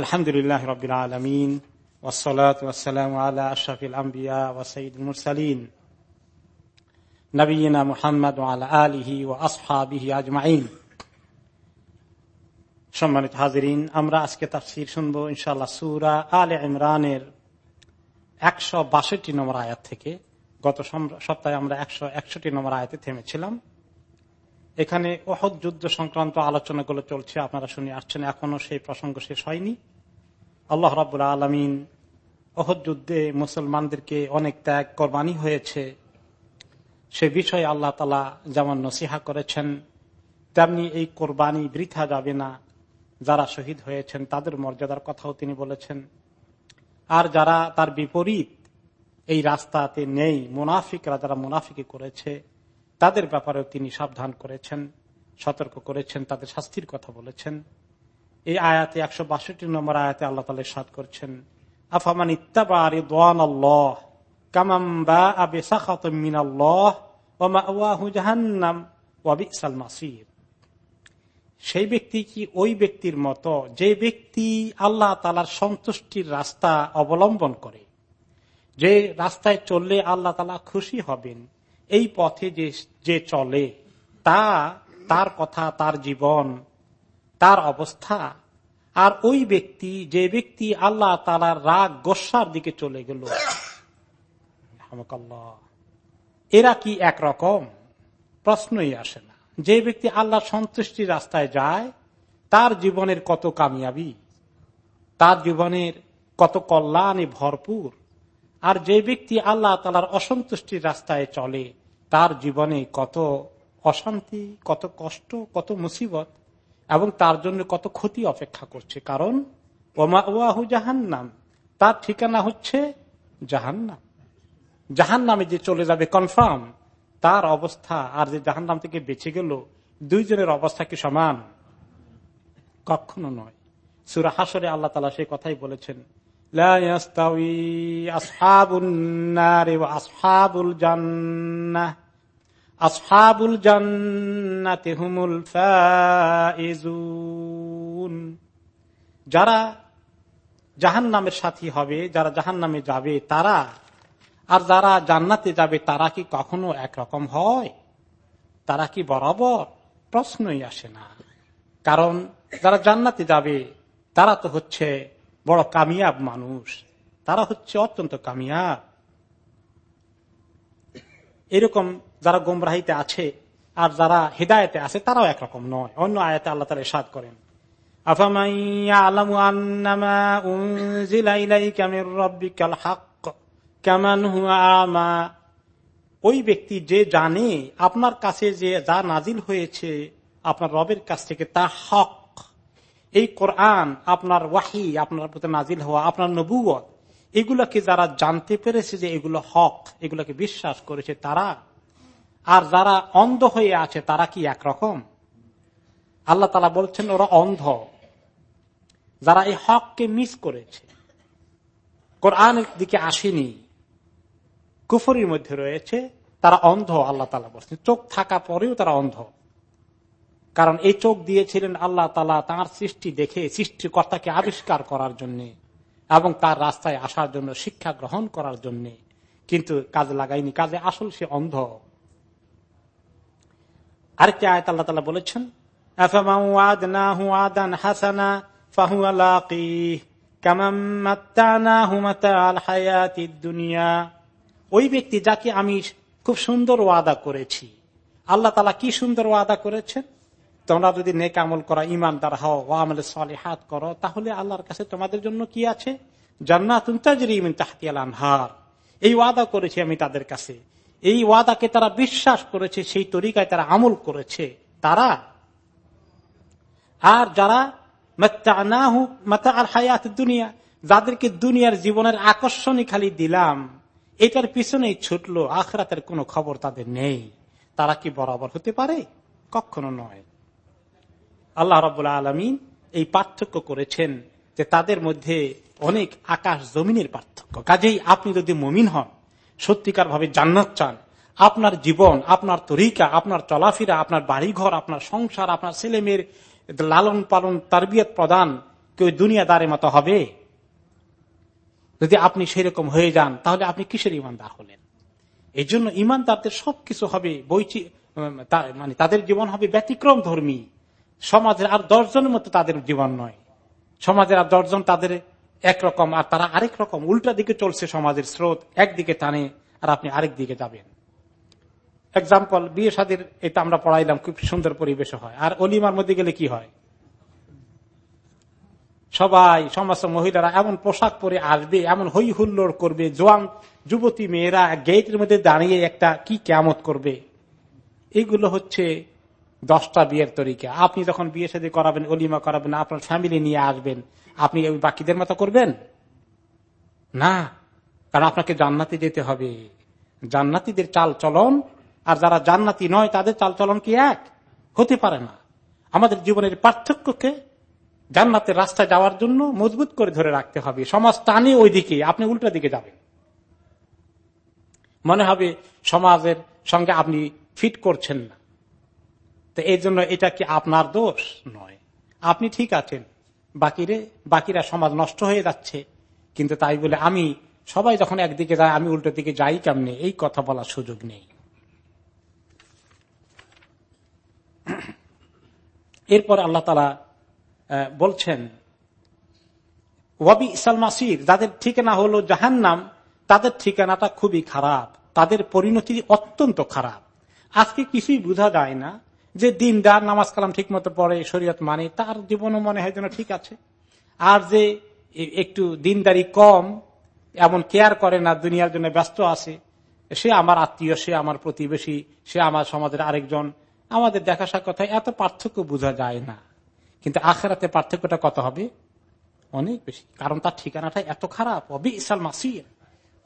আলহামদুলিল্লাহ রবিল আলমিন ওসলাত ওসালাম আল্লাহ আশরাফিল আম্বিয়া ওসঈদ মুরসালিন নবীনা মুহাম্মদ আলিহি ও আসহাবিহি আজমাইন। সম্মানিত হাজিরিন, আমরা আজকে তাফসির শুনব ইনশাল্লাহ সুরা আল ইমরানের একশো বাষট্টি নম্বর আয়াত থেকে। গত সপ্তাহে আমরা একশো একষট্টি নম্বর আয়াতে থেমেছিলাম। এখানে অহদ যুদ্ধ সংক্রান্ত আলোচনাগুলো চলছে, আপনারা শুনে আসছেন, এখনও সেই প্রসঙ্গ শেষ হয়নি। আল্লাহ রাবুল আলমিন অহদ যুদ্ধে মুসলমানদেরকে অনেক ত্যাগ কোরবানি হয়েছে। সে বিষয়ে আল্লাহ তালা যেমন নসিহা করেছেন, তেমনি এই কোরবানি বৃথা যাবে না। যারা শহীদ হয়েছেন, তাদের মর্যাদার কথাও তিনি বলেছেন। আর যারা তার বিপরীত এই রাস্তাতে নেই, মুনাফিকরা যারা মুনাফিকে করেছে তাদের ব্যাপারেও তিনি সাবধান করেছেন, সতর্ক করেছেন, তাদের শাস্তির কথা বলেছেন। এই আয়াতে একশো বাষট্টি নম্বর আয়াতে আল্লাহ তালা সাদ করছেন, আফামান ইত্তাবারি দোয়ান মাসির। সেই ব্যক্তি কি ওই ব্যক্তির মতো যে ব্যক্তি আল্লাহ তালার সন্তুষ্টির রাস্তা অবলম্বন করে, যে রাস্তায় চললে আল্লাহ তালা খুশি হবেন? এই পথে যে যে চলে, তা তার কথা, তার জীবন, তার অবস্থা। আর ওই ব্যক্তি, যে ব্যক্তি আল্লাহ তালার রাগ, গোসার দিকে চলে গেল। এরা কি একরকম? প্রশ্নই আসে না। যে ব্যক্তি আল্লাহ সন্তুষ্টির রাস্তায় যায়, তার জীবনের কত কামিয়াবি, তার জীবনের কত কল্যাণে ভরপুর। আর যে ব্যক্তি আল্লাহ তালার অসন্তুষ্টির রাস্তায় চলে, তার জীবনে কত অশান্তি, কত কষ্ট, কত মুসিবত, এবং তার জন্য কত ক্ষতি অপেক্ষা করছে। কারণ, ওমা ওয়াহু জাহান্নাম, তার ঠিকানা হচ্ছে জাহান্নাম। জাহান নামে যে চলে যাবে, কনফার্ম, তার অবস্থা আর যে জাহান নাম থেকে বেঁচে গেল, দুইজনের অবস্থা কি সমান? কখনো নয়। সুরা হাসরে আল্লাহ তালা সেই কথাই বলেছেন যারা জাহান নামের সাথী হবে, যারা জাহান নামে যাবে তারা, আর যারা জান্নাতে যাবে তারা কি কখনো একরকম হয়? তারা কি বরাবর? প্রশ্নই আসে না। কারণ যারা জান্নাতে যাবে, তারা তো হচ্ছে বড় কামিয়াব মানুষ। তারা হচ্ছে অত্যন্ত কামিয়াব। এরকম যারা গোমরাহিতে আছে আর যারা হৃদায়তে আছে, তারাও একরকম নয়। অন্য আয়াতে আল্লাহ তালা সাদ করেন ওই ব্যক্তি যে জানে আপনার কাছে যে যা নাজিল হয়েছে, আপনার রবের কাছ থেকে তা হক। এই কোরআন আপনার ওয়াহি, আপনার প্রতি নাজিল হওয়া, আপনার নবুয় এগুলাকে যারা জানতে পেরেছে যে এগুলো হক, এগুলোকে বিশ্বাস করেছে তারা, আর যারা অন্ধ হয়ে আছে তারা কি একরকম? আল্লাহ তালা বলছেন, ওরা অন্ধ। যারা এই হককে মিস করেছে, কোরআনের দিকে আসেনি, কুফরির মধ্যে রয়েছে, তারা অন্ধ, আল্লাহ তালা বলছেন। চোখ থাকা পরেও তারা অন্ধ। কারণ এই চোখ দিয়েছিলেন আল্লাহ তালা তাঁর সৃষ্টি দেখে সৃষ্টিকর্তাকে আবিষ্কার করার জন্য এবং তার রাস্তায় আসার জন্য শিক্ষা গ্রহণ করার জন্য। কিন্তু কাজে লাগাইনি কাজে আসল সে অন্ধ। আরেকটি আয়ত আল্লাহ তালা বলেছেন হাসানা দুনিয়া। ওই ব্যক্তি যাকে আমি খুব সুন্দর ওয়াদা করেছি, আল্লাহ তালা কি সুন্দর ওয়াদা করেছেন? তোমরা যদি নেক আমল করা ইমানদার হও, ও আমলে সালে হাত করো, তাহলে আল্লাহর কাছে তোমাদের জন্য কি আছে? জান্নাতুন আনহার। এই ওয়াদা করেছি আমি তাদের কাছে। এই ওয়াদাকে তারা বিশ্বাস করেছে, সেই তরিকায় তারা আমল করেছে। তারা? আর যারা? হায়াত দুনিয়া। যাদেরকে দুনিয়ার জীবনের আকর্ষণই খালি দিলাম, এটার পিছনেই ছুটলো, আখরাতের কোনো খবর তাদের নেই। তারা কি বরাবর হতে পারে? কখনো নয়। আল্লাহ রবাহ আলমিন এই পার্থক্য করেছেন যে তাদের মধ্যে অনেক আকাশ জমিনের পার্থক্য। কাজেই আপনি যদি মমিন হন সত্যিকার ভাবে জান্নাত চান, আপনার জীবন, আপনার তরিকা, আপনার চলাফেরা, আপনার বাড়িঘর, আপনার সংসার, আপনার ছেলে মেয়ের লালন পালন, তারবিয়ত প্রদান কেউ দুনিয়াদারের মতো হবে? যদি আপনি সেরকম হয়ে যান, তাহলে আপনি কিসের ইমানদার হলেন? এই জন্য ইমানদারদের সবকিছু হবে বৈচি মানে তাদের জীবন হবে ব্যতিক্রম ধর্মী। সমাজের আর দশজনের মতো তাদের জীবন নয়। সমাজের আর দশজন তাদের একরকম আর তারা আরেক রকম। উল্টা দিকে চলছে সমাজের স্রোত, একদিকে টানে, আর আপনি আরেক দিকে যাবেন। এক্সাম্পল বিয়ে সাদের এটা আমরা পড়াইলাম, খুব সুন্দর পরিবেশ হয়। আর অলিমার মধ্যে গেলে কি হয়? সবাই সমস্ত মহিলারা এমন পোশাক পরে আসবে, এমন হই হুল্লোড় করবে, জোয়ান যুবতী মেয়েরা গেটের মধ্যে দাঁড়িয়ে একটা কি কেমত করবে? এগুলো হচ্ছে দশটা বিয়ের তরিকা। আপনি যখন বিয়ে সাদী করাবেন, অলিমা করাবেন, আপনার ফ্যামিলি নিয়ে আসবেন, আপনি ওই বাকিদের মতো করবেন? না। কারণ আপনাকে জান্নাতি যেতে হবে। জান্নাতিদের চাল চলন আর যারা জান্নাতি নয়, তাদের চাল চলন কি এক? হতে পারে না। আমাদের জীবনের পার্থক্যকে জান্নাতের রাস্তায় যাওয়ার জন্য মজবুত করে ধরে রাখতে হবে। সমাজ টানে ওই দিকে আপনি উল্টা দিকে যাবেন। মনে হবে সমাজের সঙ্গে আপনি ফিট করছেন না। তো এই জন্য এটা কি আপনার দোষ? নয়। আপনি ঠিক আছেন। বাকিরে, বাকিরা সমাজ নষ্ট হয়ে যাচ্ছে। কিন্তু তাই বলে আমি সবাই যখন একদিকে যায়, আমি উল্টো দিকে যাই কেমনে? এই কথা বলার সুযোগ নেই। এরপর আল্লাহ তালা বলছেন, ওয়াবি ইসাল মাসির, যাদের ঠিকানা হলো জাহান্নাম, তাদের ঠিকানাটা খুবই খারাপ। তাদের পরিণতি অত্যন্ত খারাপ। আজকে কিছুই বোঝা যায় না। যে দিনদার নামাজ কালাম ঠিক মতো পড়ে, শরীয়ত মানে তার জীবনও মনে হয় যেন ঠিক আছে। আর যে একটু দিনদারি কম, এমন কেয়ার করে না, দুনিয়ার জন্য ব্যস্ত আছে, সে আমার আত্মীয়, সে আমার প্রতিবেশী, সে আমার সমাজের আরেকজন, আমাদের দেখা সাক্ষাৎ এত পার্থক্য বোঝা যায় না। কিন্তু আখেরাতে পার্থক্যটা কত হবে? অনেক বেশি। কারণ তার ঠিকানাটা এত খারাপ। অবি ইসাল মাসির।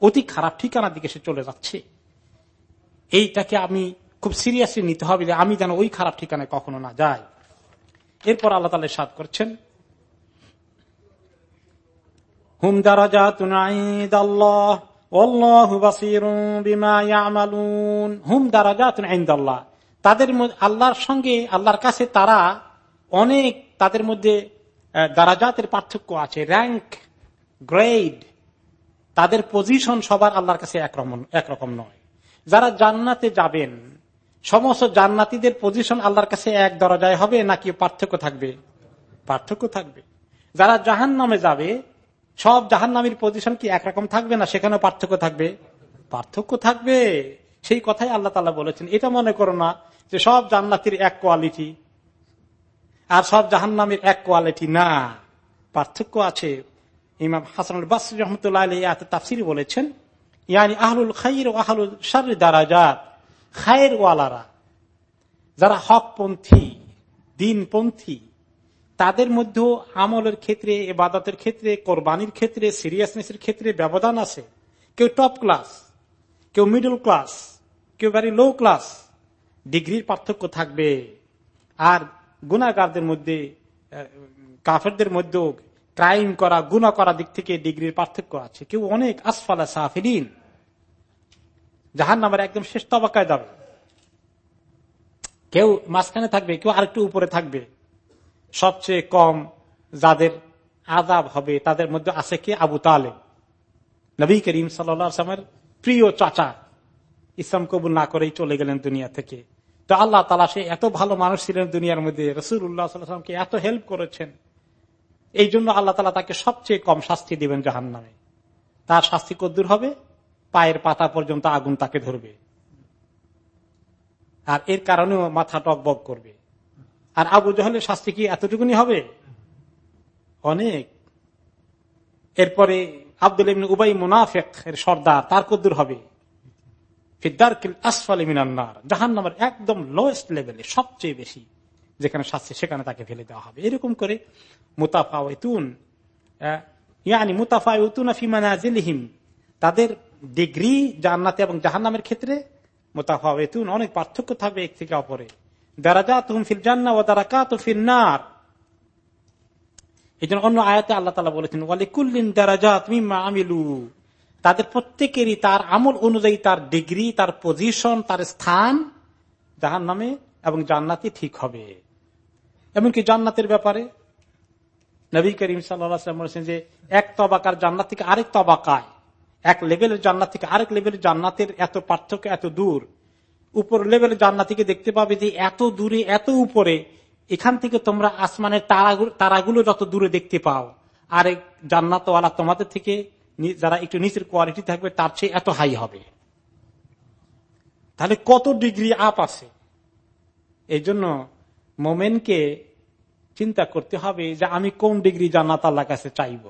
অতি খারাপ ঠিকানার দিকে সে চলে যাচ্ছে। এইটাকে আমি খুব সিরিয়াসলি নিতে হবে যে আমি যেন ওই খারাপ ঠিকানায় কখনো না যাই। এরপর আল্লাহ তালে সাদ করছেন, হুম দারাজা হুম দারাজা তাদের আল্লাহর সঙ্গে, আল্লাহর কাছে তারা অনেক তাদের মধ্যে দারাজাতের পার্থক্য আছে। র্যাঙ্ক গ্রেড তাদের পজিশন সবার আল্লাহর কাছে একরকম নয়। যারা জান্নাতে যাবেন সমস্ত জান্নাতিদের পজিশন আল্লাহর কাছে এক দরজায় হবে, নাকি পার্থক্য থাকবে? পার্থক্য থাকবে। যারা জাহান নামে যাবে, সব জাহান নামের পজিশন কি একরকম থাকবে, না সেখানেও পার্থক্য থাকবে? পার্থক্য থাকবে। সেই কথাই আল্লাহ তালা বলেছেন। এটা মনে করো না যে সব জান্নাতির এক কোয়ালিটি আর সব জাহান নামের এক কোয়ালিটি না। পার্থক্য আছে। ইমাম হাসান রহমতুল্লাহ তাফসির বলেছেন, ইয়ানি আহলুল খাইর ও আহলুল সার দারাজাত। খায়ের ওয়ালারা যারা হকপন্থী, দিনপন্থী, তাদের মধ্যেও আমলের ক্ষেত্রে, এবাদতের ক্ষেত্রে, কোরবানির ক্ষেত্রে, সিরিয়াসনেসের ক্ষেত্রে ব্যবধান আছে। কেউ টপ ক্লাস, কেউ মিডল ক্লাস, কেউ ভেরি লো ক্লাস ডিগ্রির পার্থক্য থাকবে। আর গুণাগারদের মধ্যে কাফেরদের মধ্যেও ক্রাইম করা গুণা করা দিক থেকে ডিগ্রির পার্থক্য আছে। কেউ অনেক, আসফালা সাফিরিন জাহান নামের একদম শেষ তবাকায় যাবে। কেউ মাঝখানে থাকবে, কেউ আরেকটু উপরে থাকবে। সবচেয়ে কম যাদের আজাব হবে, তাদের মধ্যে আছে কে? আবু তালে নবী করিম সাল্লামের প্রিয় চাচা। ইসলাম কবুল না করেই চলে গেলেন দুনিয়া থেকে। তো আল্লাহ তালা সে এত ভালো মানুষ ছিলেন দুনিয়ার মধ্যে রসুল্লাহ সাল্লামকে এত হেল্প করেছেন। এই জন্য আল্লাহ তালা তাকে সবচেয়ে কম শাস্তি দিবেন জাহান নামে তার শাস্তি কদ্দুর হবে? পায়ের পাতা পর্যন্ত আগুন তাকে ধরবে। আর এর কারণেও মাথা টকবক করবে। আর আবু জহলের শাস্তি কি এতটুকুনি হবে? অনেক। এরপরে আব্দুল উবাই মুনাফেক এর সর্দার, তার কদ্দুর হবে। জাহান নামের একদম লোয়েস্ট লেভেলে সবচেয়ে বেশি যেখানে শাস্তি, সেখানে তাকে ফেলে দেওয়া হবে। এরকম করে মুতাফা ইয়ানি মুতাফা ফিমানাজিলহিম তাদের ডিগ্রি জান্নাতে এবং জাহান্নামের ক্ষেত্রে মোতাফা অনেক পার্থক্য থাকবে এক থেকে অপরে। দারাজাত ফিল জান্না ও দারাকাত ফিল নার। এই জন্য অন্য আয়াতে আল্লাহ তালা বলেছেন, ওয়ালিকুল্লিন দারাজাত মিম্মা আমিলু। তাদের প্রত্যেকেরই তার আমল অনুযায়ী তার ডিগ্রি, তার পজিশন, তার স্থান জাহান নামে এবং জান্নাতি ঠিক হবে। এমনকি জান্নাতের ব্যাপারে নবী করিম সাল্লাম বলেছেন যে, এক তবাকার জান্নাত থেকে আরেক তবাকায় এক লেভেলের জান্নাত থেকে আরেক লেভেলের জান্নাতের এত পার্থক্য এত দূর। উপর লেভেলের জান্নাত থেকে দেখতে পাবে যে এত দূরে, এত উপরে, এখান থেকে তোমরা আসমানের তারাগুলো যত দূরে দেখতে পাও। আরেক জান্নাতওয়ালা তোমাদের থেকে যারা একটু নিচের কোয়ালিটি থাকবে, তার চেয়ে এত হাই হবে। তাহলে কত ডিগ্রি আপ আছে? এই জন্য মোমেনকে চিন্তা করতে হবে যে আমি কোন ডিগ্রি জান্নাত আল্লাহ কাছে চাইব?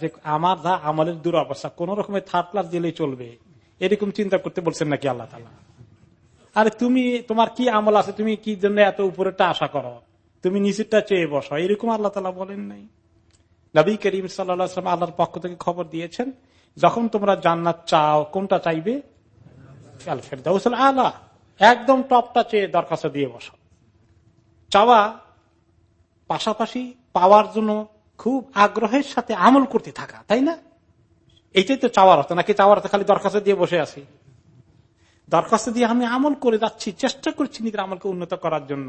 যে আমার যা আমলের দুরবস্থা কোন রকমের থার্ড ক্লাস দিলে চলবে। এরকম চিন্তা করতে বলছেন নাকি আল্লাহ তালা আরে তুমি, তোমার কি আমল আছে? তুমি কি জন্য এত উপরেটা আশা করো? তুমি নিচেরটা চেয়ে বসো। এরকম আল্লাহ তালা বলেন নাই। নবী করিম সাল্লাম আল্লাহর পক্ষ থেকে খবর দিয়েছেন, যখন তোমরা জান্নাত চাও, কোনটা চাইবে? আল্লাহ একদম টপটা চেয়ে দরখাস্ত দিয়ে বসো। চাওয়া পাশাপাশি পাওয়ার জন্য খুব আগ্রহের সাথে আমল করতে থাকা, তাই না? এইটাই তো চাওয়ার অর্থ নাকি চাওয়ার অর্থ খালি দরখাস্ত দিয়ে বসে আছি? দরখাস্ত দিয়ে আমি আমল করে যাচ্ছি, চেষ্টা করছি নিজের আমলকে উন্নত করার জন্য।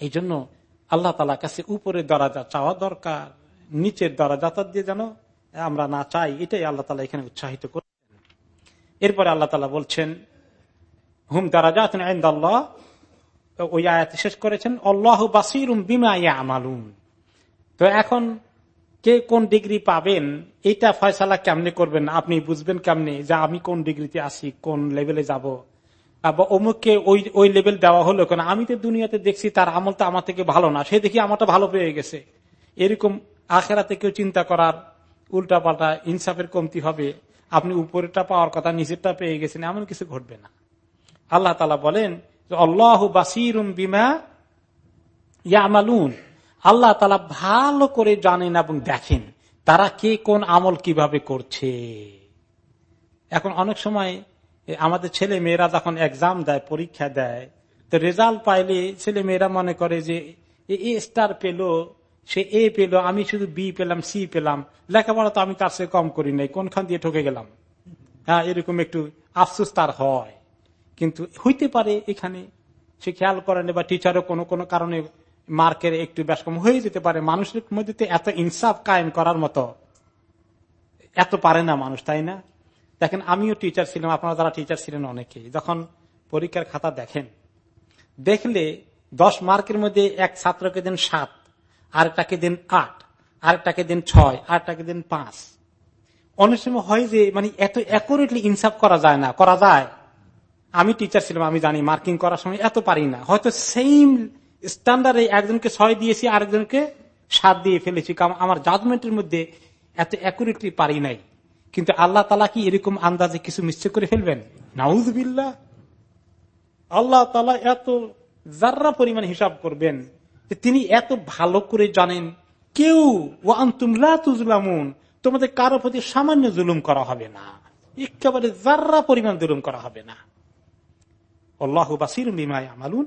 এই জন্য আল্লাহ তালা কাছে উপরে দরাজা চাওয়া দরকার, নিচের দরাজা দিয়ে যেন আমরা না চাই, এটাই আল্লাহ তালা এখানে উৎসাহিত করছেন। এরপরে আল্লাহ তালা বলছেন, হুম দরাজা আল্লাহ ওই আয়াত শেষ করেছেন অল্লাহ বাসিরুম বিমা আমালুন তো এখন কে কোন ডিগ্রি পাবেন এটা ফয়সালা কেমনে করবেন, আপনি বুঝবেন কেমনে যে আমি কোন ডিগ্রিতে আসি কোন লেভেলে যাব? অমুককে ওই ওই লেভেল দেওয়া হলো কেন? আমি তো দুনিয়াতে দেখছি তার আমল তো আমার থেকে ভালো না, সে দেখি আমারটা ভালো পেয়ে গেছে। এরকম আখেরাতে কেউ চিন্তা করার উল্টা পাল্টা ইনসাফের কমতি হবে। আপনি উপরেরটা পাওয়ার কথা, নিচেরটা পেয়ে গেছেন, এমন কিছু ঘটবে না। আল্লাহ তালা বলেন আল্লাহ বাসিরুম বিমা ইয়ামালুন। আল্লাহ তালা ভালো করে জানেন এবং দেখেন তারা কে কোন আমল কীভাবে করছে। এখন অনেক সময় আমাদের ছেলে মেয়েরা যখন এক্সাম দেয়, পরীক্ষা দেয়, তো রেজাল্ট পাইলে ছেলে মেয়েরা মনে করে যে, এ স্টার পেল, সে এ পেল, আমি শুধু বি পেলাম সি পেলাম, লেখাপড়া তো আমি তার সে কম করি নাই, কোনখান দিয়ে ঠকে গেলাম? হ্যাঁ এরকম একটু আফসোস তার হয়। কিন্তু হইতে পারে এখানে, সে খেয়াল করেন বা টিচারও কোনো কোনো কারণে মার্কের একটু বেশ কম হয়ে যেতে পারে। মানুষের মধ্যে এত ইনসাফ কায়েম করার মতো এত পারে না মানুষ, তাই না? দেখেন, আমিও টিচার ছিলাম, আপনারা যারা টিচার ছিলেন অনেকে। যখন পরীক্ষার খাতা দেখেন, দেখলে দশ মার্কের মধ্যে এক ছাত্রকে দেন সাত, আরেকটাকে দিন আট, আরেকটাকে দিন ছয়, আরেকটাকে দিন পাঁচ। অনেক সময় হয় যে মানে এত অ্যাকুরেটলি ইনসাফ করা যায় না, করা যায়। আমি টিচার ছিলাম, আমি জানি মার্কিং করার সময় এত পারি না। হয়তো সেম স্ট্যান্ডার্ডে একজনকে ছয় দিয়েছি, আরেকজনকে সাত দিয়ে ফেলেছি। কারণ আমার জাজমেন্টের মধ্যে এত অ্যাকুরেটলি পারি নাই। কিন্তু আল্লাহ তালা কি এরকম আন্দাজে কিছু মিশ্র করে ফেলবেন? নাউজবিল্লা আল্লাহ তালা এত যার্রা পরিমাণ হিসাব করবেন তিনি এত ভালো করে জানেন। কেউ তুজলামুন তোমাদের কারও প্রতি সামান্য জুলুম করা হবে না। একেবারে যার্রা পরিমাণ জুলুম করা হবে না। আল্লাহ বাসির বিমায় আমালুন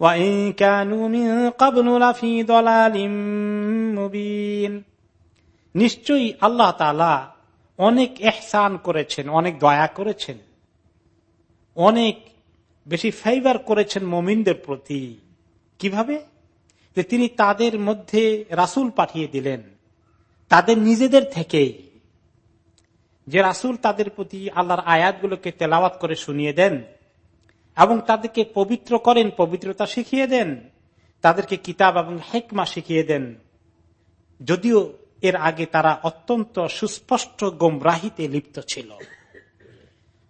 وإن كانوا من قبل لفي ضلال مبين নিশ্চয়ই আল্লাহ তালা অনেক এহসান করেছেন অনেক দয়া করেছেন অনেক বেশি ফেভার করেছেন মমিনদের প্রতি কিভাবে যে তিনি তাদের মধ্যে রাসুল পাঠিয়ে দিলেন তাদের নিজেদের থেকেই যে রাসুল তাদের প্রতি আল্লাহর আয়াতগুলোকে তেলাওয়াত করে শুনিয়ে দেন এবং তাদেরকে পবিত্র করেন, পবিত্রতা শিখিয়ে দেন, তাদেরকে কিতাব এবং হেকমা শিখিয়ে দেন। যদিও এর আগে তারা অত্যন্ত সুস্পষ্ট গোমরাহিতে লিপ্ত ছিল।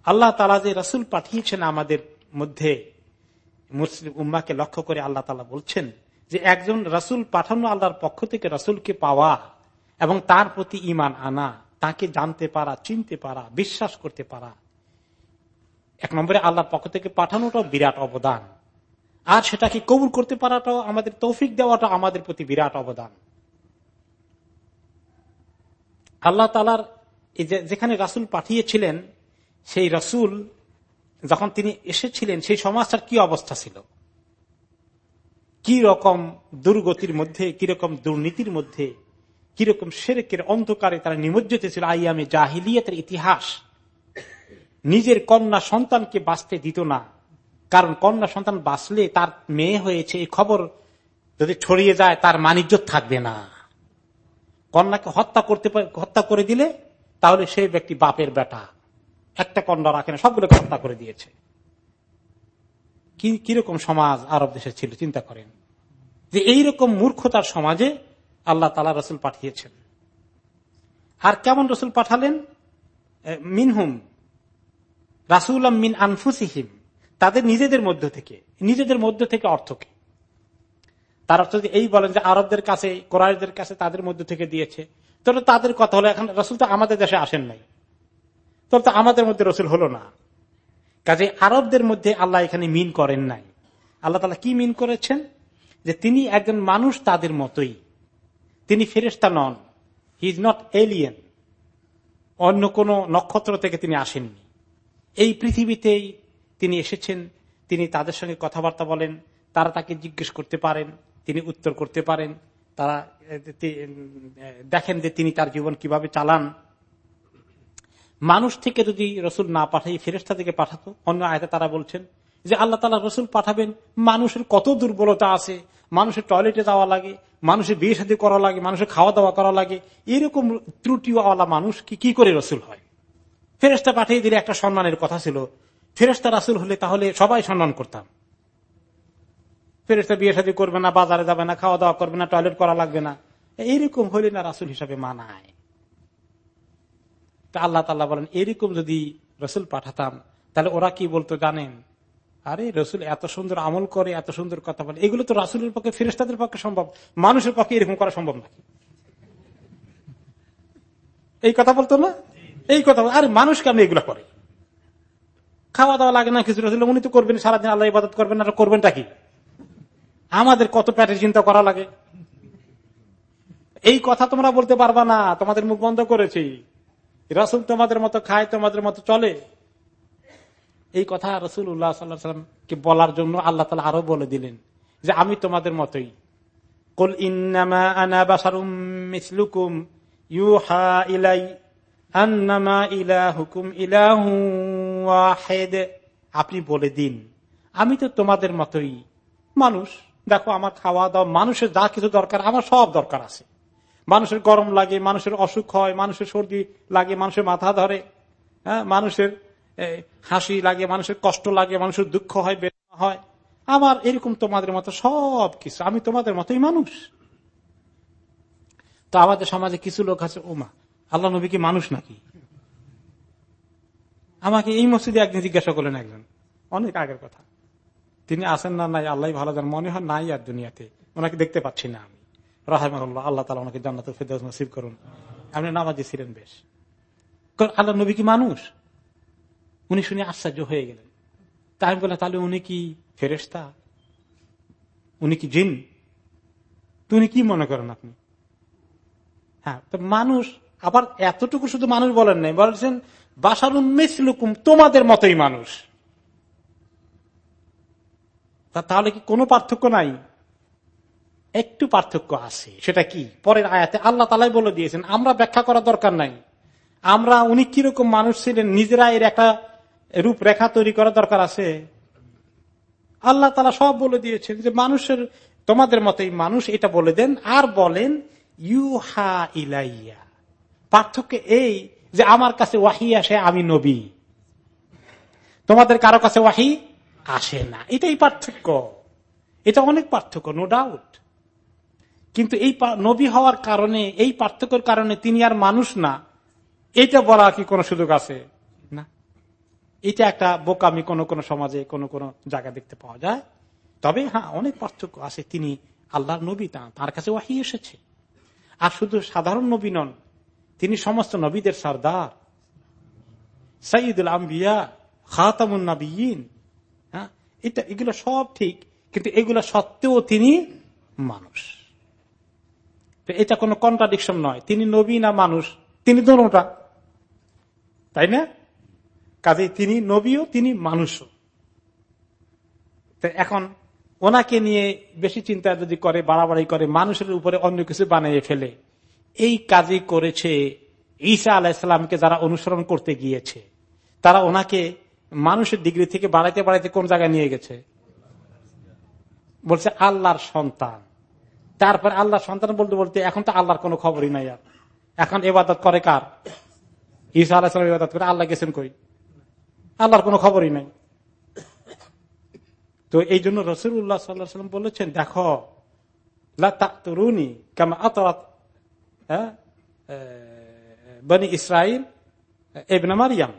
আল্লাহ তালা যে রাসুল পাঠিয়েছেন আমাদের মধ্যে, মুসলিম উম্মাকে লক্ষ্য করে আল্লাহ তালা বলছেন যে, একজন রাসুল পাঠানো আল্লাহর পক্ষ থেকে রাসুলকে পাওয়া এবং তার প্রতি ইমান আনা, তাকে জানতে পারা, চিনতে পারা, বিশ্বাস করতে পারা এক নম্বরে আল্লাহর পক্ষ থেকে পাঠানোটাও বিরাট অবদান। আর সেটাকে কবুল করতে পারাটাও আমাদের তৌফিক দেওয়াটা আমাদের প্রতি বিরাট অবদান। আল্লাহ তালার যেখানে রাসুল পাঠিয়েছিলেন, সেই রাসুল যখন তিনি এসেছিলেন, সেই সমাজটার কি অবস্থা ছিল? কি রকম দুর্গতির মধ্যে কীরকম দুর্নীতির মধ্যে কীরকম সেরেকের অন্ধকারে তারা নিমজ্জিত ছিল, আইয়ামে জাহিলিয়াতের ইতিহাস। নিজের কন্যা সন্তানকে বাঁচতে দিত না। কারণ কন্যা সন্তান বাঁচলে তার মেয়ে হয়েছে, এই খবর যদি ছড়িয়ে যায়, তার মানিজ্য থাকবে না। কন্যাকে হত্যা করতে হত্যা করে দিলে, তাহলে সেই ব্যক্তি বাপের বেটা। একটা কন্যা রাখে না, সবগুলোকে হত্যা করে দিয়েছে। কীরকম সমাজ আরব দেশে ছিল, চিন্তা করেন। যে এইরকম মূর্খতার সমাজে আল্লাহ তালা রসুল পাঠিয়েছেন। আর কেমন রসুল পাঠালেন? মিনহুম। রাসুল মিন আনফুসিহিম, তাদের নিজেদের মধ্য থেকে, নিজেদের মধ্য থেকে অর্থকে তারা যদি এই বলেন যে আরবদের কাছে কোরআদের কাছে তাদের মধ্য থেকে দিয়েছে, তাহলে তাদের কথা হলো, এখন রসুল তো আমাদের দেশে আসেন নাই। তাহলে তো আমাদের মধ্যে রসুল হলো না। কাজে আরবদের মধ্যে আল্লাহ এখানে মিন করেন নাই। আল্লাহ তালা কি মিন করেছেন? যে তিনি একজন মানুষ তাদের মতোই। তিনি ফেরেস্তা নন। হি ইজ নট এলিয়েন অন্য কোন নক্ষত্র থেকে তিনি আসেননি। এই পৃথিবীতেই তিনি এসেছেন, তিনি তাদের সঙ্গে কথাবার্তা বলেন, তারা তাকে জিজ্ঞেস করতে পারেন, তিনি উত্তর করতে পারেন, তারা দেখেন যে তিনি তার জীবন কীভাবে চালান। মানুষ থেকে যদি রসুল না পাঠাই ফেরেস্তা থেকে পাঠাতো, অন্য আয়তা তারা বলছেন যে আল্লাহ তালা রসুল পাঠাবেন, মানুষের কত দুর্বলতা আছে, মানুষের টয়লেটে যাওয়া লাগে, মানুষের বিয়ে সাথে করা লাগে, মানুষের খাওয়া দাওয়া করা লাগে, এরকম ত্রুটিওয়ালা মানুষ কি কি করে রসুল হয়? ফেরেস্তা পাঠিয়ে দিলে একটা সম্মানের কথা ছিল। ফেরেস্তা রাসুল হলে তাহলে সবাই সম্মান করতাম। ফেরেস্তা বিয়ে সাথে করবে না, বাজারে যাবে না খাওয়া দাওয়া করবে না, টয়লেট করা লাগবে না। এইরকম হলে না রাসুল হিসাবে মানায়। তা আল্লাহ তাল্লাহ বলেন, এরকম যদি রসুল পাঠাতাম, তাহলে ওরা কি বলতো জানেন? আরে, রসুল এত সুন্দর আমল করে, এত সুন্দর কথা বলে। এগুলো তো রাসুলের পক্ষে ফেরেস্তাদের পক্ষে সম্ভব। মানুষের পক্ষে এরকম করা সম্ভব নাকি? এই কথা বলতো না? এই কথা আরে মানুষ কেন এগুলো করে? খাওয়া দাওয়া লাগে না রসুল উনি তো করবেন সারাদিন আল্লাহ ইবাদত করবেন, আর করবেনটা কি? আমাদের কত প্যাটের চিন্তা করা লাগে। এই কথা তোমরা বলতে পারবা না, তোমাদের মুখ বন্ধ করেছি। রসুল তোমাদের মতো খায়, তোমাদের মতো চলে। এই কথা রসুল উল্লাহ বলার জন্য আল্লাহ তালা আরও বলে দিলেন, যে আমি তোমাদের মতোই। কুল ইন্নামা আনা বাসারুম মিসলুকুম, ইউহা ইলাই ইলাহু ওয়াহিদ। আপনি বলে দিন, আমি তো তোমাদের মতোই মানুষ। দেখো, আমার খাওয়া দাওয়া মানুষের যা কিছু দরকার, আমার সব দরকার আছে। মানুষের গরম লাগে, মানুষের অসুখ হয়, মানুষের সর্দি লাগে, মানুষের মাথা ধরে হ্যাঁ মানুষের হাসি লাগে, মানুষের কষ্ট লাগে, মানুষের দুঃখ হয়, বেদনা হয়। আমার এরকম তোমাদের মতো সব কিছু, আমি তোমাদের মতোই মানুষ। তো আমাদের সমাজে কিছু লোক আছে ওমা আল্লাহ নবী কি মানুষ নাকি? আমাকে এই মসজিদে একদিন জিজ্ঞাসা করলেন একজন। অনেক আগের কথা। তিনি আসেন না, নাই আল্লাহ ভালো যান মনে হয় নাই আর দুনিয়াতে। ওনাকে দেখতে পাচ্ছি না আমি। রাহমাল্লাহ আল্লাহ তালা ওনাকে জান্নাত ফেরদাস নসিব করুন। আপনি নামাজি ছিলেন বেশ। আল্লাহ নবী কি মানুষ? উনি শুনে আশ্চর্য হয়ে গেলেন। তাই আমি বললাম তাহলে উনি কি ফেরেস্তা উনি কি জিন? তুমি কি মনে করেন আপনি? হ্যাঁ তো মানুষ আবার এতটুকু শুধু মানুষ বলেন নাই, বলেছেন বাসার উন্মেষলুকুম তোমাদের মতোই মানুষ। তাহলে কি কোনো পার্থক্য নাই? একটু পার্থক্য আছে। সেটা কি? পরের আয়াতে আল্লাহ তালাই বলে দিয়েছেন, আমরা ব্যাখ্যা করার দরকার নাই। আমরা, উনি কীরকম মানুষ ছিলেন, নিজেরা এর একটা রূপরেখা তৈরি করার দরকার আছে? আল্লাহ তালা সব বলে দিয়েছেন যে, মানুষের, তোমাদের মতোই মানুষ, এটা বলে দেন। আর বলেন ইউ হা ইলাইয়া। পার্থক্য এই যে আমার কাছে ওয়াহি আসে, আমি নবী। তোমাদের কারও কাছে ওয়াহি আসে না। এটাই পার্থক্য। এটা অনেক পার্থক্য নো ডাউট কিন্তু এই নবী হওয়ার কারণে, এই পার্থক্যের কারণে তিনি আর মানুষ না। এটা বলা কি কোনো সুযোগ আছে? না। এটা একটা বোকামি কোন কোন সমাজে, কোন কোন জায়গা দেখতে পাওয়া যায়। তবে হ্যাঁ অনেক পার্থক্য আছে। তিনি আল্লাহর নবী, তা তার কাছে ওয়াহি এসেছে। আর শুধু সাধারণ নবী নন তিনি সমস্ত নবীদের সর্দার। সঈদুল আম্বিয়া, খাতামুন হ্যাঁ? এটা, এগুলো সব ঠিক, কিন্তু এগুলো সত্ত্বেও তিনি মানুষ। এটা কোনো কন্ট্রাডিকশন নয়। তিনি নবী না মানুষ? তিনি দোনোটা তাই না? কাজে তিনি নবীও, তিনি মানুষও। এখন ওনাকে নিয়ে বেশি চিন্তা যদি করে, বাড়াবাড়ি করে, মানুষের উপরে অন্য কিছু বানিয়ে ফেলে এই কাজই করেছে ঈসা আলাহিসামকে যারা অনুসরণ করতে গিয়েছে। তারা ওনাকে মানুষের ডিগ্রি থেকে বাড়াইতে বাড়াইতে কোন জায়গায় নিয়ে গেছে? বলছে আল্লাহর সন্তান। তারপর আল্লাহর সন্তান বলতে বলতে এখন তো আল্লাহর কোনো খবরই নাই আর। এখন এবাদত করে কার? ঈসা আলাহিসাম ইবাদত করে আল্লাহ গেছেন কই? আল্লাহর কোনো খবরই নাই। তো এই জন্য রসুল্লাহ সাল্লাম বলেছেন, দেখো তরুণী কেমন বনি ইসরাইল এবনা মারিয়াম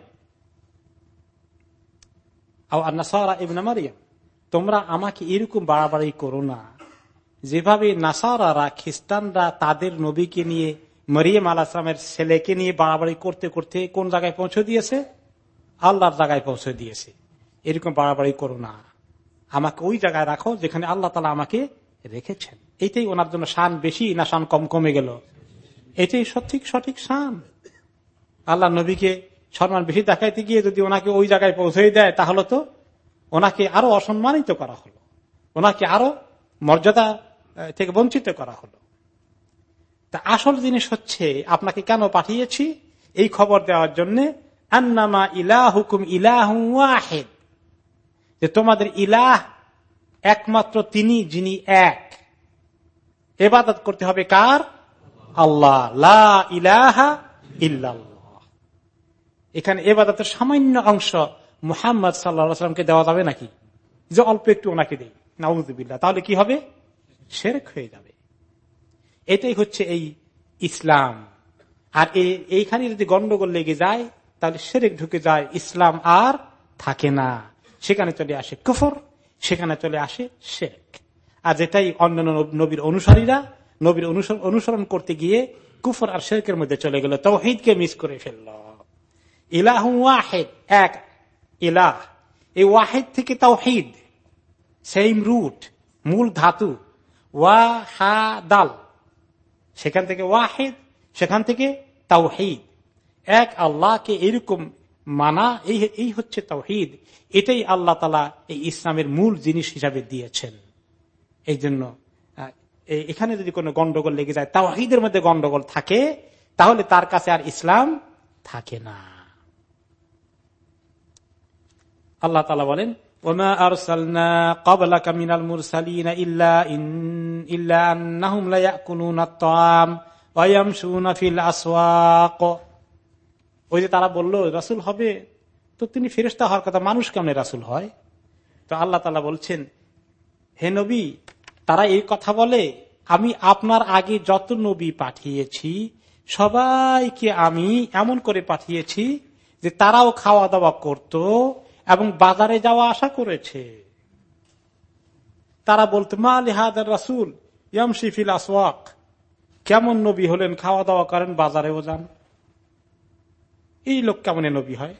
এবনা মারিয়াম তোমরা আমাকে এরকম বাড়াবাড়ি করো না যেভাবে নাসারারা খ্রিস্টানরা তাদের নবীকে নিয়ে মরিয়ম আলাহামের ছেলেকে নিয়ে বাড়াবাড়ি করতে করতে কোন জায়গায় পৌঁছে দিয়েছে আল্লাহর জায়গায় পৌঁছে দিয়েছে এরকম বাড়াবাড়ি করো না আমাকে ওই জায়গায় রাখো যেখানে আল্লাহ তালা আমাকে রেখেছেন। এইটাই ওনার জন্য শান বেশি, না শান কম কমে গেল। এটাই সঠিক সঠিক শান। আল্লাহ নবীকে সম্মান বেশি দেখাইতে গিয়ে যদি ওনাকে ওই জায়গায় পৌঁছে দেয়, তাহলে তো ওনাকে আরও অসম্মানিত করা হলো। ওনাকে আরও মর্যাদা থেকে বঞ্চিত করা হলো। তা আসল জিনিস হচ্ছে, আপনাকে কেন পাঠিয়েছি? এই খবর দেওয়ার জন্য, আন্নামা ইলাহ হুকুম ইলাহ ওয়াহেদ। যে তোমাদের ইলাহ একমাত্র তিনি, যিনি এক। এবাদত করতে হবে কার? আল্লাহ ইলাহা ইল্লাল্লাহ। এখানে এবাদতের সামান্য অংশ মুহাম্মদ সাল্লাহামকে দেওয়া যাবে নাকি? যে অল্প একটু ওনাকে দেই। নাউজুবিল্লা তাহলে কি হবে? শেরেক হয়ে যাবে। এটাই হচ্ছে এই ইসলাম। আর এইখানে যদি গন্ডগোল লেগে যায়, তাহলে সেরেক ঢুকে যায়, ইসলাম আর থাকে না। সেখানে চলে আসে কুফর, সেখানে চলে আসে শেরেক। আর যেটাই অন্যান্য নবীর অনুসারীরা নবীর অনুসরণ করতে গিয়ে কুফর আর শেরেকের মধ্যে চলে গেল। তৌহিদকে মিস করে ফেলল। ইলাহ ওয়াহেদ, এক ইলাহ। এই ওয়াহেদ থেকে তৌহিদ সেইম রুট মূল ধাতু। ওয়া হা দাল সেখান থেকে ওয়াহেদ, সেখান থেকে তাওহিদ এক আল্লাহকে এরকম মানা, এই এই হচ্ছে তাওহিদ এটাই আল্লাহ তালা এই ইসলামের মূল জিনিস হিসাবে দিয়েছেন। এই জন্য এখানে যদি কোনো গন্ডগোল লেগে যায় তাও ঈদের মধ্যে গন্ডগোল থাকে, তাহলে তার কাছে আর ইসলাম থাকে না। আল্লাহ তালা বলেন ওই যে তারা বলল, রাসুল হবে? তো তিনি ফেরস্তা হওয়ার কথা, মানুষ কেমন রাসুল হয়? তো আল্লাহ তালা বলছেন হেনবী তারা এই কথা বলে, আমি আপনার আগে যত নবী পাঠিয়েছি, সবাইকে আমি এমন করে পাঠিয়েছি যে তারাও খাওয়া দাওয়া করত এবং বাজারে যাওয়া আশা করেছে। তারা বলতো, মা লিহাদার রাসুল ইয়ামশিফিল আসওয়াক। কেমন নবী হলেন খাওয়া দাওয়া করেন, বাজারেও যান? এই লোক কেমন নবী হয়?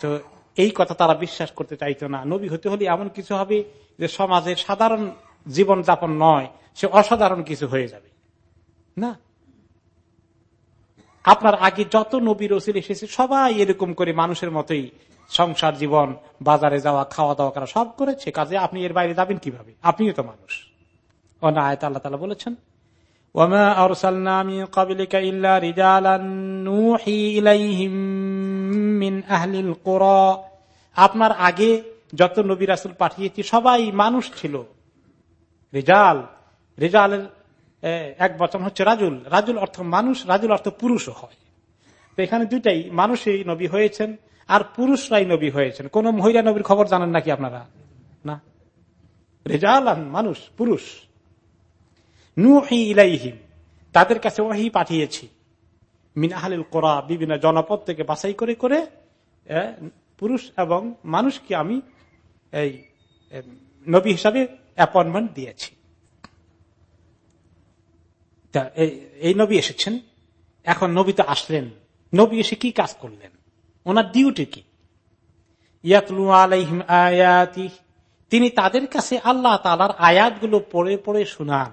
তো এই কথা তারা বিশ্বাস করতে চাইতো না। নবী হতে হলে এমন কিছু হবে যে সমাজের সাধারণ জীবন যাপন নয়, সে অসাধারণ কিছু হয়ে যাবে। না। আপনার আগে যত নবী রসিল এসেছে, সবাই এরকম করে মানুষের মতোই সংসার, জীবন, বাজারে যাওয়া খাওয়া দাওয়া করা, সব করেছে। কাজে আপনি এর বাইরে যাবেন কীভাবে? আপনিও তো মানুষ। আল্লাহ তালা বলেছেন আপনার আগে যত নবী রাসুল পাঠিয়েছি, সবাই মানুষ ছিল। রেজাল। রেজালের এক বচন হচ্ছে রাজুল। রাজুল অর্থ মানুষ, রাজুল অর্থ পুরুষও হয়। তো এখানে দুইটাই, মানুষই নবী হয়েছেন আর পুরুষরাই নবী হয়েছেন। কোন মহিলা নবীর খবর জানেন নাকি আপনারা? না? রেজাল মানুষ, পুরুষ। নুহি ইলাইহিম, তাদের কাছে ওহি পাঠিয়েছি। মিনাহালিল কোরা, বিভিন্ন জনপদ থেকে বাছাই করে করে পুরুষ এবং মানুষকে আমি, এই নবী হিসাবে অ্যাপয়েন্টমেন্ট দিয়েছি। এই নবী এসেছেন। এখন নবী তো আসলেন। নবী এসে কি কাজ করলেন? ওনার ডিউটি কি? তিনি তাদের কাছে আল্লাহ তালার আয়াতগুলো পড়ে পড়ে শুনান।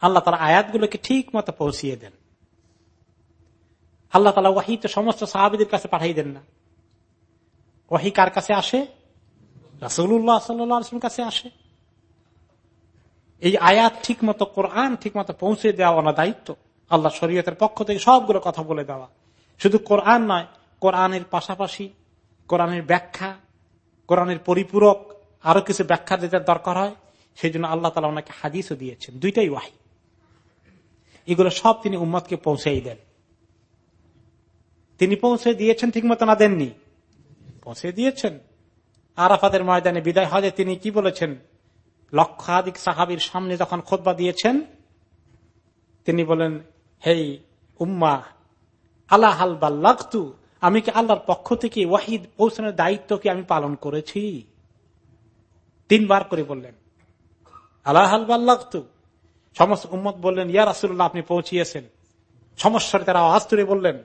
আল্লাহ তালা আয়াতগুলোকে ঠিক মতো পৌঁছিয়ে দেন। আল্লাহ তালা ওয়াহি তো সমস্ত সাহাবিদের কাছে পাঠাই দেন না। ওয়াহি কার কাছে আসে? রাসুল্লাহ সাল্লাম কাছে আসে। এই আয়াত ঠিক মতো কোরআন ঠিক মতো পৌঁছে দেওয়া ওনার দায়িত্ব। আল্লাহ শরীয়তের পক্ষ থেকে সবগুলো কথা বলে দেওয়া। শুধু কোরআন নয়, কোরআনের পাশাপাশি, কোরআনের ব্যাখ্যা, কোরআনের পরিপূরক আরও কিছু ব্যাখ্যা দিতে দরকার হয় সেই জন্য আল্লাহ তালা ওনাকে হাদিসও দিয়েছেন, দুইটাই ওয়াহি। এগুলো সব তিনি উম্মতকে পৌঁছেই দেন। তিনি পৌঁছে দিয়েছেন ঠিক মতো না দেননি? পৌঁছে দিয়েছেন। আরাফাদের ময়দানে বিদায় হজে তিনি কি বলেছেন? লক্ষাধিক সাহাবির সামনে যখন খোদবা দিয়েছেন, তিনি বলেন, হেই উম্মা আল্লাহ হাল আমি কি আল্লাহর পক্ষ থেকে ওয়াহিদ পৌঁছানোর দায়িত্ব কি আমি পালন করেছি? তিনবার করে বললেন আল্লাহ হাল বাল্লাকতু সমস্ত উম্মত বললেন, ইয়া রাসুল্লাহ আপনি পৌঁছিয়েছেন। সমস্যার তারা আওয়াজ তুলে বললেন,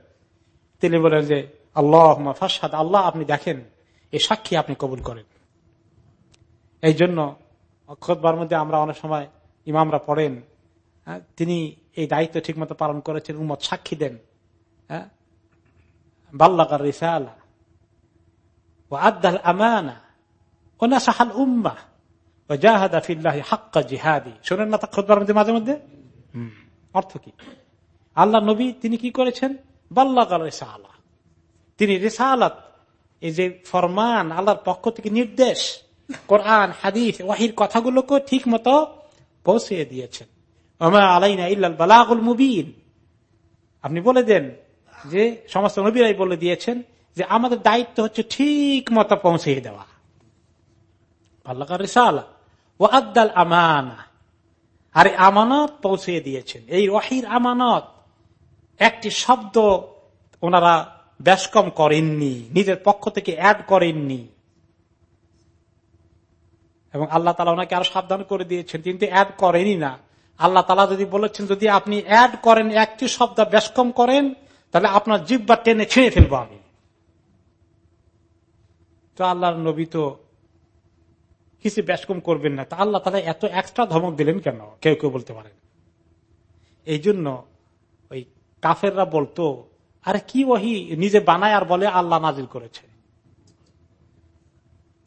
তিনি বলেন যে আল্লাহ ফাসাদ আল্লাহ আপনি দেখেন। এই সাক্ষী আপনি কবুল করেন। এই জন্য খোদবার মধ্যে আমরা অনেক সময় ইমামরা পড়েন হ্যাঁ, তিনি এই দায়িত্ব ঠিকমতো পালন করেছেন উম্মত সাক্ষী দেন হ্যাঁ, বাল্লাকার রিসালা ও আদাল আমানা না সাহাল উম্মা ও জাহাদা ফিল্লাহ হাক্কা জিহাদি। শোনেন না খোদবার মধ্যে মাঝে মধ্যে? অর্থ কি? আল্লাহ নবী তিনি কি করেছেন? বাল্লাকার রিসালা। তিনি রিসালাত এই যে ফরমান, আল্লাহর পক্ষ থেকে নির্দেশ, কোরআন, হাদিস, ওয়াহির কথাগুলোকে ঠিক মতো পৌঁছে দিয়েছেন আলাইনা ইল্লাল বালাগুল মুবিন। আপনি বলে দেন যে সমস্ত নবীরাই বলে দিয়েছেন যে আমাদের দায়িত্ব হচ্ছে ঠিক মতো পৌঁছে দেওয়া ও আদাল আমানা। আর আমানত পৌঁছে দিয়েছেন। এই ওয়াহির আমানত, একটি শব্দ ওনারা ব্যাসকম করেননি, নিজের পক্ষ থেকে অ্যাড করেননি। এবং আল্লাহ তালা ওনাকে আরও সাবধান করে দিয়েছেন কিন্তু অ্যাড করেনি না। আল্লাহ তালা যদি বলেছেন, যদি আপনি অ্যাড করেন একটি শব্দ, ব্যাসকম করেন, তাহলে আপনার জিব্বা টেনে ছিঁড়ে ফেলব আমি। তো আল্লাহর নবী তো কিছু ব্যাসকম করবেন না। তা আল্লাহ তালা এত এক্সট্রা ধমক দিলেন কেন? কেউ কেউ বলতে পারেন এই জন্য ওই কাফেররা বলতো আরে কি ওহি নিজে বানায় আর বলে আল্লাহ নাজিল করেছে।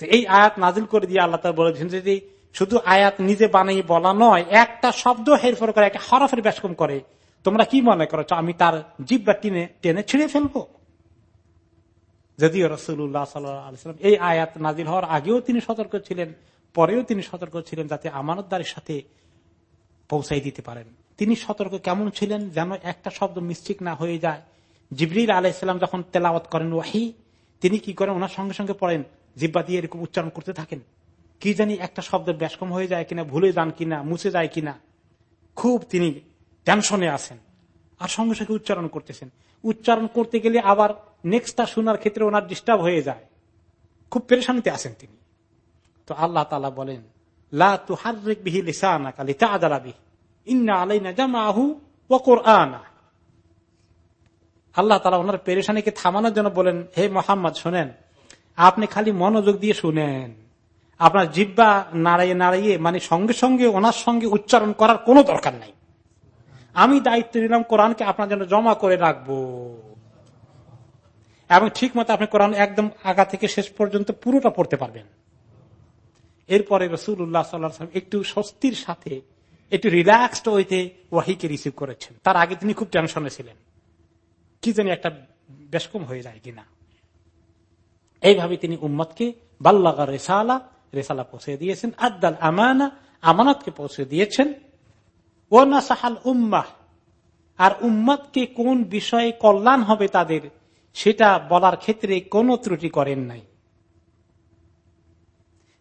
এই আয়াত নাজিল করে দিয়ে আল্লাহ বলেছেন যদি শুধু আয়াত নিজে বানাই বলা নয়, একটা শব্দ হেরফর করে, একটা হরফের ব্যাসকম করে। তোমরা কি মনে করো আমি তার জিব্বা টিনে, টেনে ছিঁড়ে ফেলব? যদিও রসুল্লাহ সাল্লাম এই আয়াত নাজিল হওয়ার আগেও তিনি সতর্ক ছিলেন, পরেও তিনি সতর্ক ছিলেন যাতে আমানতদারের সাথে পৌঁছাই দিতে পারেন। তিনি সতর্ক কেমন ছিলেন যেন একটা শব্দ মিস্টিক না হয়ে যায় জিবরিল আলাইসাল্লাম যখন তেলাওয়াত করেন ওয়াহি, তিনি কি করেন? ওনার সঙ্গে সঙ্গে পড়েন, জিব্বা দিয়ে এরকম উচ্চারণ করতে থাকেন। কি জানি একটা শব্দ ব্যাসকম হয়ে যায় কিনা, ভুলে যান কিনা, মুছে যায় কিনা। খুব তিনি টেনশনে আছেন আর সঙ্গে সঙ্গে উচ্চারণ করতেছেন। উচ্চারণ করতে গেলে আবার নেক্সটটা শোনার ক্ষেত্রে ওনার ডিস্টার্ব হয়ে যায়। খুব পেরেশানিতে আছেন তিনি। তো আল্লাহ তালা বলেন, লা তু হারিক বিহি লিসানা কালি তা আদালাবি ইন্না আলাইনা জামা আহু ও কোরআনা আল্লাহ তালা ওনার পেরেশানিকে থামানোর জন্য বলেন, হে মোহাম্মদ, শোনেন, আপনি খালি মনোযোগ দিয়ে শুনেন। আপনার জিব্বা নাড়াইয়ে নাড়াইয়ে মানে সঙ্গে সঙ্গে, ওনার সঙ্গে উচ্চারণ করার কোনো দরকার নাই। আমি দায়িত্ব নিলাম কোরআনকে আপনার জন্য জমা করে রাখব। এবং ঠিক মতো আপনি কোরআন একদম আগা থেকে শেষ পর্যন্ত পুরোটা পড়তে পারবেন। এরপরে রসুল্লাহ সাল্লাম একটু স্বস্তির সাথে, একটু রিল্যাক্সড হইতে ওয়াহিকে রিসিভ করেছেন। তার আগে তিনি খুব টেনশনে ছিলেন। কি জানি একটা বেশকম হয়ে যায় কিনা। এইভাবে তিনি উম্মতকে বাল্লাগা রেসালা রেসালা পৌঁছে দিয়েছেন। আদাল আমানা, আমানতকে পৌঁছে দিয়েছেন। ও না সাহাল উম্মাহ, আর উম্মতকে কোন বিষয়ে কল্যাণ হবে তাদের, সেটা বলার ক্ষেত্রে কোন ত্রুটি করেন নাই।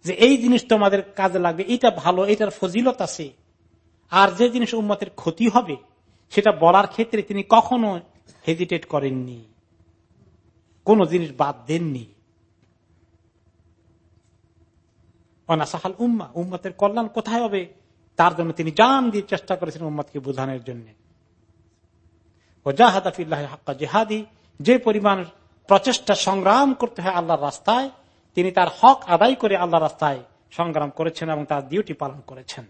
যে এই জিনিস তোমাদের কাজে লাগবে, এটা ভালো, এটার ফজিলত আছে। আর যে জিনিস উম্মতের ক্ষতি হবে, সেটা বলার ক্ষেত্রে তিনি কখনো হেজিটেট করেননি। কোন জিনিস বাদ দেননি। অনাসাহাল উম্মা, উম্মতের কল্যাণ কোথায় হবে? তার জন্য তিনি জান দিয়ে চেষ্টা করেছেন উম্মতকে বোঝানোর জন্য। ও জাহাদাফিল্লাহ হাক্কা জেহাদি, যে পরিমাণ প্রচেষ্টা সংগ্রাম করতে হয় আল্লাহর রাস্তায়, তিনি তার হক আদায় করে আল্লাহ রাস্তায় সংগ্রাম করেছেন এবং তার ডিউটি পালন করেছেন।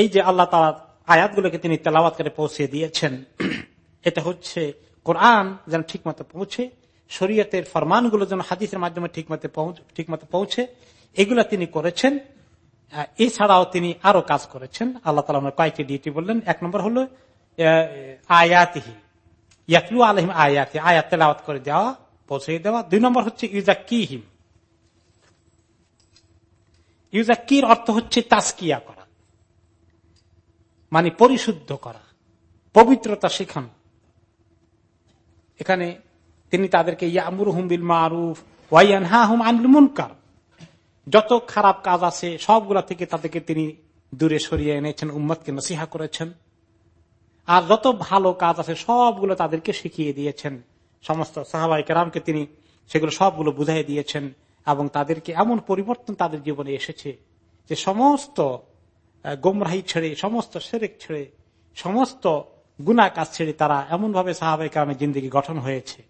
এই যে আল্লাহ তালা আয়াতগুলোকে তিনি তেলাওয়াত করে পৌঁছে দিয়েছেন, এটা হচ্ছে কোরআন যেন ঠিক মতো পৌঁছে, শরীয়তের ফরমানগুলো যেন হাদিসের মাধ্যমে ঠিক মতো ঠিক মতো পৌঁছে, এগুলো তিনি করেছেন। এছাড়াও তিনি আরও কাজ করেছেন। আল্লাহ তালা কয়েকটি ডিউটি বললেন। এক নম্বর হলো আয়াতিহি। ইয়াতলু আলহিম আয়াতি, আয়াত তেলাওয়াত করে দেওয়া, পৌঁছে দেওয়া। দুই নম্বর হচ্ছে ইউজা কিহিম ইউজা কির অর্থ হচ্ছে তাস্কিয়া করা। মানে পরিশুদ্ধ করা, পবিত্রতা শেখানো। এখানে তিনি তাদেরকে ইয়ামুর হুমবিল মারুফ ওয়াইয়ান হা হুম আনল মুনকার, যত খারাপ কাজ আছে সবগুলা থেকে তাদেরকে তিনি দূরে সরিয়ে এনেছেন, উম্মতকে নসিহা করেছেন। আর যত ভালো কাজ আছে সবগুলো তাদেরকে শিখিয়ে দিয়েছেন। সমস্ত সাহাবাই কেরামকে তিনি সেগুলো সবগুলো বুঝাই দিয়েছেন এবং তাদেরকে এমন পরিবর্তন তাদের জীবনে এসেছে যে সমস্ত গোমরাহি ছেড়ে, সমস্ত সেরেক ছেড়ে, সমস্ত গুনা কাজ ছেড়ে তারা এমন ভাবে সাহাবাই কারণে জিন্দগি গঠন হয়েছে,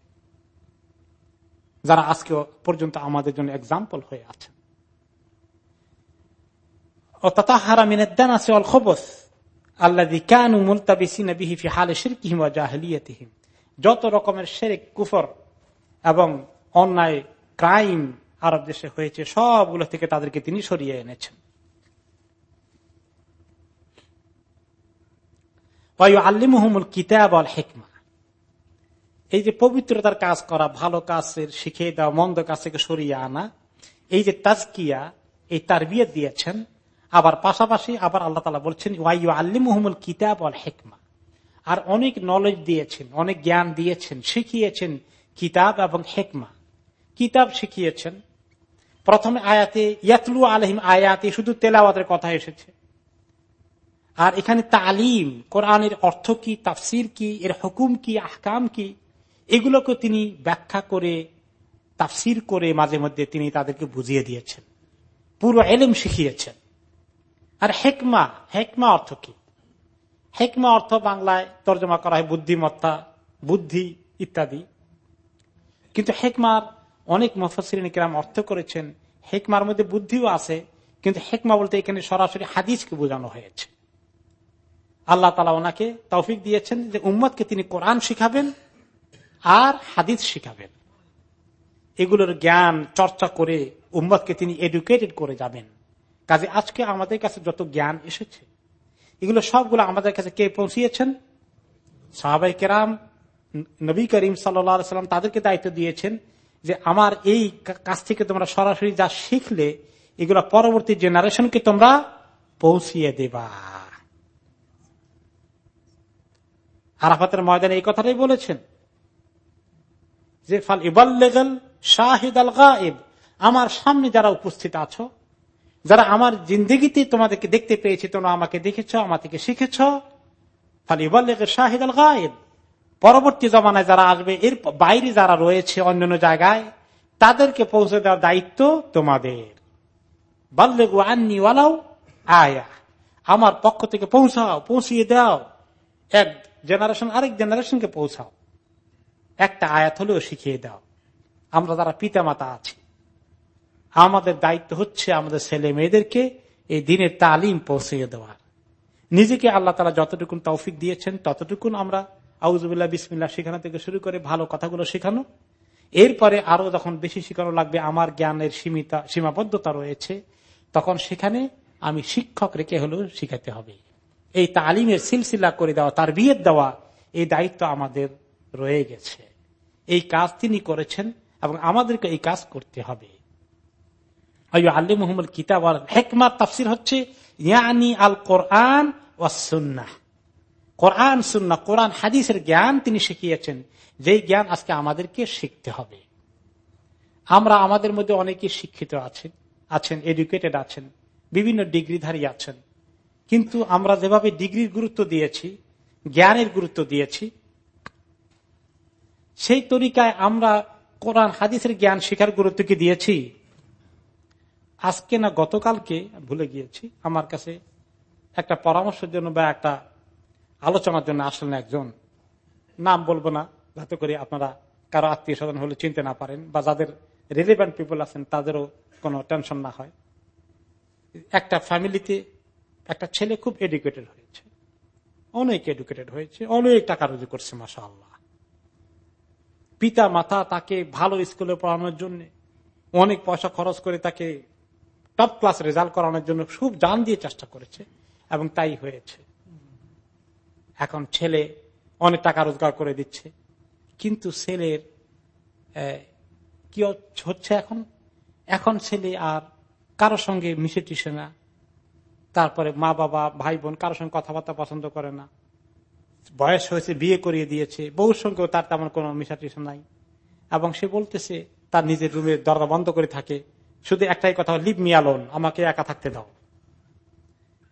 যারা আজকে পর্যন্ত আমাদের জন্য এক্সাম্পল হয়ে আছে ও তাহারা মিনেদ্দান আছে অল খবস যত রকমের শেরেক কুফর এবং অন্যায়, ক্রাইম আরব দেশে হয়েছে, সবগুলো থেকে তাদেরকে তিনি সরিয়ে এনেছেন। আল্লিমুহমুল কিতাব আল হেকমা এই যে পবিত্রতার কাজ করা, ভালো কাজের শিখে দেওয়া, মন্দ কাজ থেকে সরিয়ে আনা, এই যে তাজকিয়া, এই তার দিয়েছেন, আবার পাশাপাশি আবার আল্লাহ তালা বলছেন ওয়াইউ আল্লি মোহাম্মদ কিতাব আল হেকমা। আর অনেক নলেজ দিয়েছেন, অনেক জ্ঞান দিয়েছেন, শিখিয়েছেন কিতাব এবং হেকমা। কিতাব শিখিয়েছেন। প্রথমে আয়াতে, ইয়াতলু আলহিম আয়াতে, শুধু তেলাওয়াতের কথা এসেছে। আর এখানে তালিম, কোরআনের অর্থ কি, তাফসির কি, এর হুকুম কি, আহকাম কি, এগুলোকে তিনি ব্যাখ্যা করে, তাফসির করে মাঝে মধ্যে তিনি তাদেরকে বুঝিয়ে দিয়েছেন। পুরো এলেম শিখিয়েছেন। আর হেকমা হেকমা অর্থ কি? হেকমা অর্থ বাংলায় তর্জমা করা হয় বুদ্ধিমত্তা, বুদ্ধি ইত্যাদি। কিন্তু হেকমার অনেক মফসিরাম অর্থ করেছেন, হেকমার মধ্যে বুদ্ধিও আছে, কিন্তু হেকমা বলতে এখানে সরাসরি হাদিসকে বোঝানো হয়েছে। আল্লাহ তালা ওনাকে তৌফিক দিয়েছেন যে উম্মদকে তিনি কোরআন শিখাবেন আর হাদিস শিখাবেন। এগুলোর জ্ঞান, চর্চা করে উম্মদকে তিনি এডুকেটেড করে যাবেন। কাজে আজকে আমাদের কাছে যত জ্ঞান এসেছে, এগুলো সবগুলো আমাদের কাছে কে পৌঁছিয়েছেন? সাহাবাই কেরাম, নবী করিম সাল্লাম তাদেরকে দায়িত্ব দিয়েছেন যে আমার এই কাছ থেকে তোমরা সরাসরি যা শিখলে, এগুলো পরবর্তী জেনারেশনকে তোমরা পৌঁছিয়ে দেবা। আরাফাতের ময়দানে এই কথাটাই বলেছেন যে, ফাল ইবাল শাহিদ আল গায়েব আমার সামনে যারা উপস্থিত আছো, যারা আমার জিন্দগিতে তোমাদেরকে দেখতে পেয়েছি, তোমরা আমাকে দেখেছ, আমার থেকে শিখেছ শাহিদ আল গায়েব পরবর্তী জমানায় যারা আসবে, এর বাইরে যারা রয়েছে অন্যান্য জায়গায়, তাদেরকে পৌঁছে দেওয়ার দায়িত্ব তোমাদের। বাল্লেগু আন্নি ওয়ালাও আয়া আমার পক্ষ থেকে পৌঁছাও, পৌঁছিয়ে দাও। এক জেনারেশন আরেক জেনারেশনকে পৌঁছাও। একটা আয়াত হলেও শিখিয়ে দাও। আমরা যারা পিতা মাতা আছি, আমাদের দায়িত্ব হচ্ছে আমাদের ছেলে মেয়েদেরকে এই দিনের তালিম পৌঁছিয়ে দেওয়ার নিজেকে আল্লাহ তালা যতটুকুন তৌফিক দিয়েছেন, ততটুকুন আমরা আউজুবিল্লাহ বিসমিল্লা শেখানো থেকে শুরু করে ভালো কথাগুলো শেখানো। এরপরে আরও যখন বেশি শেখানো লাগবে, আমার জ্ঞানের সীমিতা, সীমাবদ্ধতা রয়েছে, তখন সেখানে আমি শিক্ষক রেখে হলেও শিখাতে হবে। এই তালিমের সিলসিলা করে দেওয়া তার বিয়ের দেওয়া, এই দায়িত্ব আমাদের রয়ে গেছে। এই কাজ তিনি করেছেন এবং আমাদেরকে এই কাজ করতে হবে। আল্লি মোহাম্মদ কিতাব হেকমার তাফসির হচ্ছে, ইয়ানি আল কোরআন ওয়াসুন্না কোরআন সুন্না কোরআন, হাদিসের জ্ঞান তিনি শিখিয়েছেন। যেই জ্ঞান আজকে আমাদেরকে শিখতে হবে। আমরা আমাদের মধ্যে অনেকে শিক্ষিত আছেন আছেন এডুকেটেড আছেন, বিভিন্ন ডিগ্রিধারী আছেন। কিন্তু আমরা যেভাবে ডিগ্রির গুরুত্ব দিয়েছি, জ্ঞানের গুরুত্ব দিয়েছি, সেই তরিকায় আমরা কোরআন, হাদিসের জ্ঞান শিখার গুরুত্ব কি দিয়েছি? আজকে না গতকালকে ভুলে গিয়েছি, আমার কাছে একটা পরামর্শের জন্য বা একটা আলোচনার জন্য আসলেন একজন। নাম বলব না, যাতে করে আপনারা কারও আত্মীয় স্বজন হলে চিনতে না পারেন বা যাদের রিলেভেন্ট পিপল আছেন, তাদেরও কোনো টেনশন না হয়। একটা ফ্যামিলিতে একটা ছেলে খুব এডুকেটেড হয়েছে। অনেক এডুকেটেড হয়েছে, অনেক টাকা রুজু করছে মাসা আল্লাহ পিতা মাতা তাকে ভালো স্কুলে পড়ানোর জন্য অনেক পয়সা খরচ করে তাকে টপ ক্লাস রেজাল্ট করানোর জন্য খুব জান দিয়ে চেষ্টা করেছে এবং তাই হয়েছে। এখন ছেলে অনেক টাকা রোজগার করে দিচ্ছে, কিন্তু ছেলের কি হচ্ছে এখন? এখন ছেলে আর কারোর সঙ্গে মিশে টিসে না। তারপরে মা বাবা, ভাই বোন কারোর সঙ্গে কথাবার্তা পছন্দ করে না। বয়স হয়েছে, বিয়ে করিয়ে দিয়েছে। বউর সঙ্গেও তার তেমন কোনো মিশা টিসা নাই। এবং সে বলতেছে, তার নিজের রুমে দরজা বন্ধ করে থাকে। শুধু একটাই কথা লিভ মি আলোন আমাকে একা থাকতে দাও।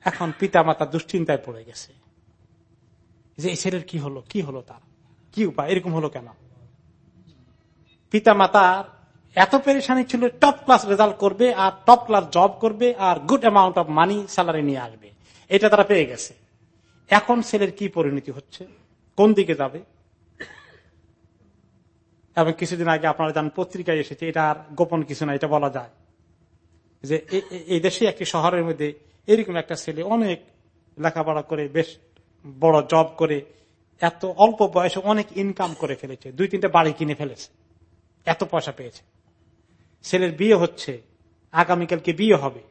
এখন পিতা মাতা দুশ্চিন্তায় পড়ে গেছে। যে এই ছেলের কি হলো কি হলো তার? কি উপায়? এরকম হলো কেন? পিতা মাতার এত পেরেশানি ছিল টপ ক্লাস রেজাল্ট করবে আর টপ ক্লাস জব করবে আর good amount of money salary নিয়ে আসবে। এটা তারা পেয়ে গেছে। এখন ছেলের কি পরিণতি হচ্ছে? কোন দিকে যাবে? এবং কিছুদিন আগে আপনারা জান পত্রিকায় এসেছে, এটা আর গোপন কিছু না, এটা বলা যায় যে এই দেশে একটি শহরের মধ্যে এরকম একটা ছেলে অনেক লেখাপড়া করে, বেশ বড় জব করে, এত অল্প বয়সে অনেক ইনকাম করে ফেলেছে, দুই তিনটা বাড়ি কিনে ফেলেছে, এত পয়সা পেয়েছে। ছেলের বিয়ে হচ্ছে, আগামীকালকে বিয়ে হবে।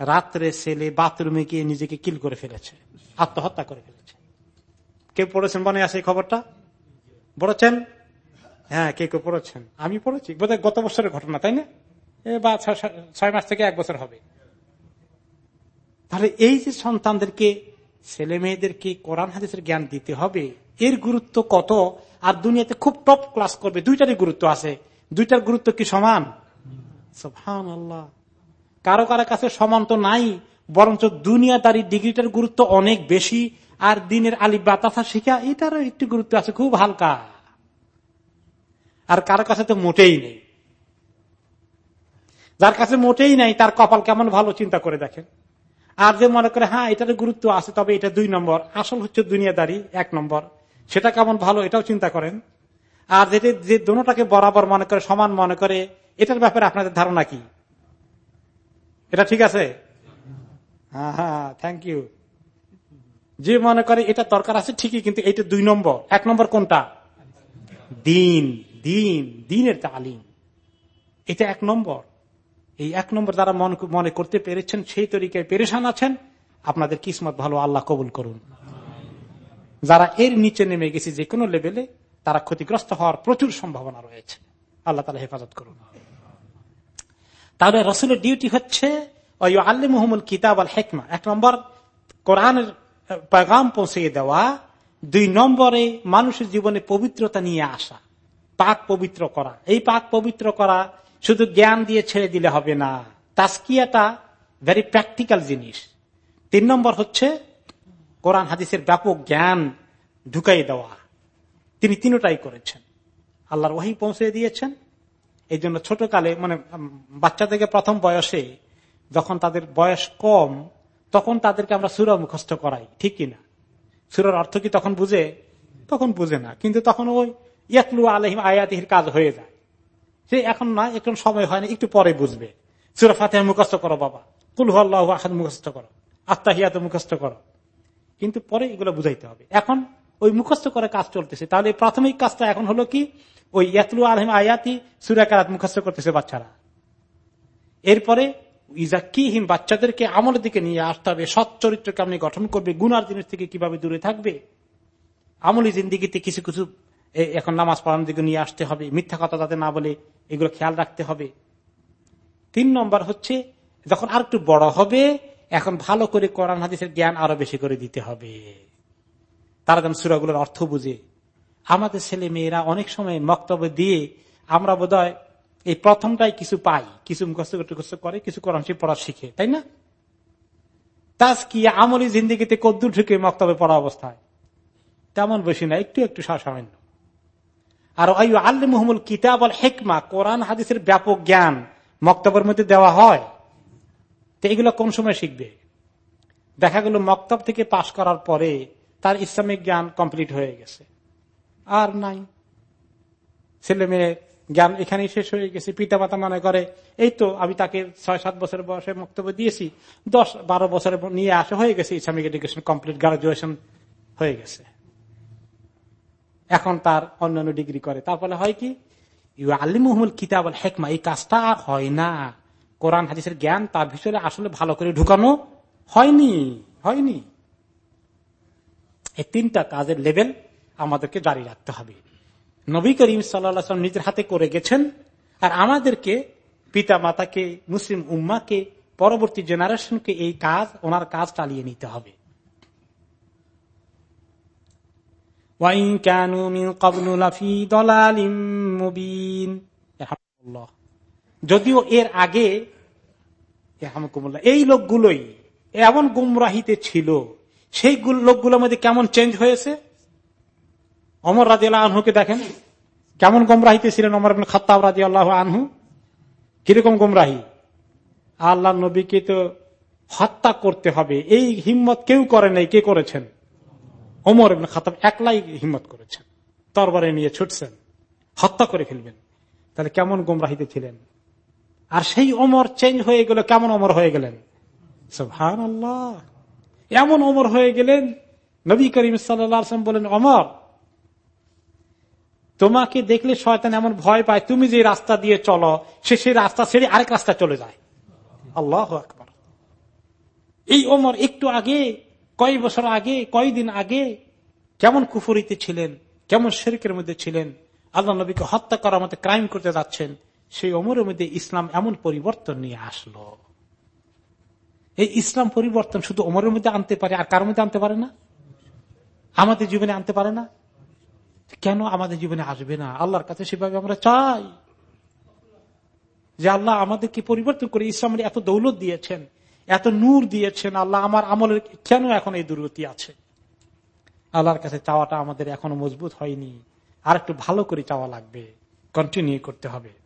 রাত্রে ছেলে বাথরুমে গিয়ে নিজেকে কিল করে ফেলেছে, আত্মহত্যা করে ফেলেছে। কেউ পড়েছেন মনে আছে এই খবরটা? পড়েছেন? হ্যাঁ কে কেউ পড়েছেন? আমি পড়েছি। বোধহয় গত বছরের ঘটনা, তাই না? বা ছয় মাস থেকে এক বছর হবে। তাহলে এই যে সন্তানদেরকে, ছেলে মেয়েদেরকে কোরআন হাদিসের জ্ঞান দিতে হবে, এর গুরুত্ব কত? আর দুনিয়াতে খুব টপ ক্লাস করবে, দুইটারই গুরুত্ব আছে। দুইটার গুরুত্ব কি সমান? কারও কারও কাছে সমান তো নাই, বরঞ্চ দুনিয়াদারি ডিগ্রিটার গুরুত্ব অনেক বেশি, আর দিনের আলী বাতাসা শিখা, এটারও একটু গুরুত্ব আছে, খুব হালকা। আর কারও কাছে তো মোটেই নেই। যার কাছে মোটেই নাই, তার কপাল কেমন ভালো চিন্তা করে দেখেন। আর যে মনে করে হ্যাঁ এটার গুরুত্ব আছে, তবে এটা দুই নম্বর। আসল হচ্ছে দুনিয়াদারি, এক নম্বর। সেটা কেমন ভালো, এটাও চিন্তা করেন। আর যেটি যে দোনোটাকে বরাবর মনে করে, সমান মনে করে, এটার ব্যাপারে আপনাদের ধারণা কি? এটা ঠিক আছে? হ্যাঁ হ্যাঁ থ্যাংক ইউ যে মনে করে এটা দরকার আছে ঠিকই, কিন্তু এটা দুই নম্বর। এক নম্বর কোনটা? দিন দিন, দিনের তালিম। এটা এক নম্বর। এই এক নম্বর যারা মনে করতে পেরেছেন, সেই তরিকায় পেরেশান আছেন, আপনাদের কিসমত ভালো আল্লাহ কবুল করুন। যারা এর নিচে নেমে গেছে যে কোনো লেভেলে তারা ক্ষতিগ্রস্ত হওয়ার প্রচুর সম্ভাবনা রয়েছে। আল্লাহ তালা হেফাজত করুন। তাহলে রসুলের ডিউটি হচ্ছে আল্লি কিতাব আল হেকমা। এক নম্বর, কোরআনের পেগাম পৌঁছে দেওয়া। দুই নম্বরে, মানুষের জীবনে পবিত্রতা নিয়ে আসা। পাক পবিত্র করা। এই পাক পবিত্র করা শুধু জ্ঞান দিয়ে ছেড়ে দিলে হবে না। তাস্কিয়াটা ভেরি প্র্যাকটিক্যাল জিনিস। তিন নম্বর হচ্ছে, কোরআন হাদিসের ব্যাপক জ্ঞান ঢুকাই দেওয়া। তিনি তিনটাই করেছেন। আল্লাহর ওয়াহি পৌঁছে দিয়েছেন। এই জন্য ছোটকালে মানে বাচ্চা থেকে প্রথম বয়সে যখন তাদের বয়স কম, তখন তাদেরকে আমরা সুরা মুখস্থ করাই, ঠিক কিনা সুরার অর্থ কি তখন বুঝে? তখন বুঝে না। কিন্তু তখন ওই ইয়াকলু আলহিম আয়াতির কাজ হয়ে যায়। সে এখন না, এখন সময় হয় না, একটু পরে বুঝবে। সুরা ফাতে মুখস্থ করো বাবা। কুল আল্লাহ আহাদ মুখস্থ করো। আত্মাহিয়াত মুখস্থ করো। কিন্তু পরে এগুলো বুঝাইতে হবে। এখন ওই মুখস্থ করে কাজ চলতেছে। তাহলে প্রাথমিক কাজটা এখন হলো কি? ওই ইয়াতলু আলহিম আয়াতি সুরাকারাত মুখস্থ করতেছে বাচ্চারা। এরপরে ইজাকিহীন বাচ্চাদেরকে আমলের দিকে নিয়ে আসতে হবে। সৎ চরিত্রকে আপনি গঠন করবে। গুনার জিনিস থেকে কীভাবে দূরে থাকবে? আমলি জিন্দিগিতে কিছু কিছু এখন নামাজ পড়ানোর দিকে নিয়ে আসতে হবে। মিথ্যা কথা যাতে না বলে, এগুলো খেয়াল রাখতে হবে। তিন নম্বর হচ্ছে, যখন আর একটু বড় হবে, এখন ভালো করে কোরআন, হাদিসের জ্ঞান আরও বেশি করে দিতে হবে। তারা যেন সুরাগুলোর অর্থ বুঝে। আমাদের ছেলে মেয়েরা অনেক সময় মক্তব্য দিয়ে আমরা বোধ এই প্রথমটাই কিছু পাই, কিছু মুখস্থ করে, কিছু কোরআন পড়া শিখে, তাই না? তাস কি আমলি জিন্দিগিতে কদ্দুর ঢুকে মক্তব্যে পড়া অবস্থায়। তেমন বেশি না, একটু একটু সামান্য আর আল্লি মোহাম্মদ কিতাব আল হেকমা, কোরআন হাদিসের ব্যাপক জ্ঞান মক্তবের মধ্যে দেওয়া হয়। তো এগুলো কোন সময় শিখবে? দেখা গেল মক্তব থেকে পাশ করার পরে তার ইসলামিক জ্ঞান কমপ্লিট হয়ে গেছে। আর নাই। ছেলে মেয়ে জ্ঞান এখানেই শেষ হয়ে গেছে। পিতা মাতা মনে করে, এই তো আমি তাকে ছয় সাত বছর বয়সে বক্তব্য দিয়েছি। দশ বারো বছর নিয়ে আসে হয়ে গেছে, ইসলামিক এডুকেশন কমপ্লিট গ্রাজুয়েশন হয়ে গেছে। এখন তার অন্যান্য ডিগ্রি করে। তারপরে হয় কি? ইউ আলিমুল কিতাব হেকমা, এই কাজটা আর হয় না। কোরআন হাদিসের জ্ঞান তার ভিতরে আসলে ভালো করে ঢুকানো হয়নি হয়নি। এই তিনটা কাজের লেভেল আমাদেরকে জারি রাখতে হবে। নবী করিম সাল্লাম নিজের হাতে করে গেছেন আর আমাদেরকে পিতা মাতাকে মুসলিম উম্মাকে, পরবর্তী জেনারেশনকে এই কাজ, ওনার কাজ চালিয়ে নিতে হবে। যদিও এর আগে এই লোকগুলোই এমন গুমরাহিতে ছিল সেই লোকগুলোর মধ্যে কেমন চেঞ্জ হয়েছে? অমর রাজি আল্লাহ আনহুকে দেখেন। কেমন গুমরাহিতে ছিলেন অমর খাত্তাব রাজি আল্লাহ আনহু? কীরকম গুমরাহি? আল্লাহ নবীকে তো হত্যা করতে হবে। এই হিম্মত কেউ করে নাই। কে করেছেন? অমর খাতাব একলাই হিম্মত করেছেন। তরবারে নিয়ে ছুটছেন। হত্যা করে ফেলবেন। তাহলে কেমন গুমরাহিতে ছিলেন? আর সেই অমর চেঞ্জ হয়ে গেল, কেমন অমর হয়ে গেলেন? ভান আল্লাহ এমন অমর হয়ে গেলেন, নবী করিম সাল্লাম বলেন অমর তোমাকে দেখলে শয়তান এমন ভয় পায়, তুমি যে রাস্তা দিয়ে চলো, সে সেই রাস্তা ছেড়ে আরেক রাস্তা চলে যায়। আল্লাহ আকবর। এই ওমর একটু আগে, কয় বছর আগে কয়দিন আগে কেমন কুফরিতে ছিলেন, কেমন শেরিকের মধ্যে ছিলেন, আল্লাহ নবীকে হত্যা করার মধ্যে ক্রাইম করতে যাচ্ছেন, সেই অমরের মধ্যে ইসলাম এমন পরিবর্তন নিয়ে আসলো। এই ইসলাম পরিবর্তন শুধু অমরের মধ্যে আনতে পারে আর কার মধ্যে আনতে পারে না? আমাদের জীবনে আনতে পারে না? কেন আমাদের জীবনে আসবে না? আল্লাহর কাছে সেভাবে আমরা চাই যে আল্লাহ আমাদেরকে পরিবর্তন করে ইসলামের এত দৌলত দিয়েছেন, এত নূর দিয়েছেন, আল্লাহ আমার আমলের কেন এখন এই দুর্গতি আছে? আল্লাহর কাছে চাওয়াটা আমাদের এখনও মজবুত হয়নি। আর একটু ভালো করে চাওয়া লাগবে। কন্টিনিউ করতে হবে।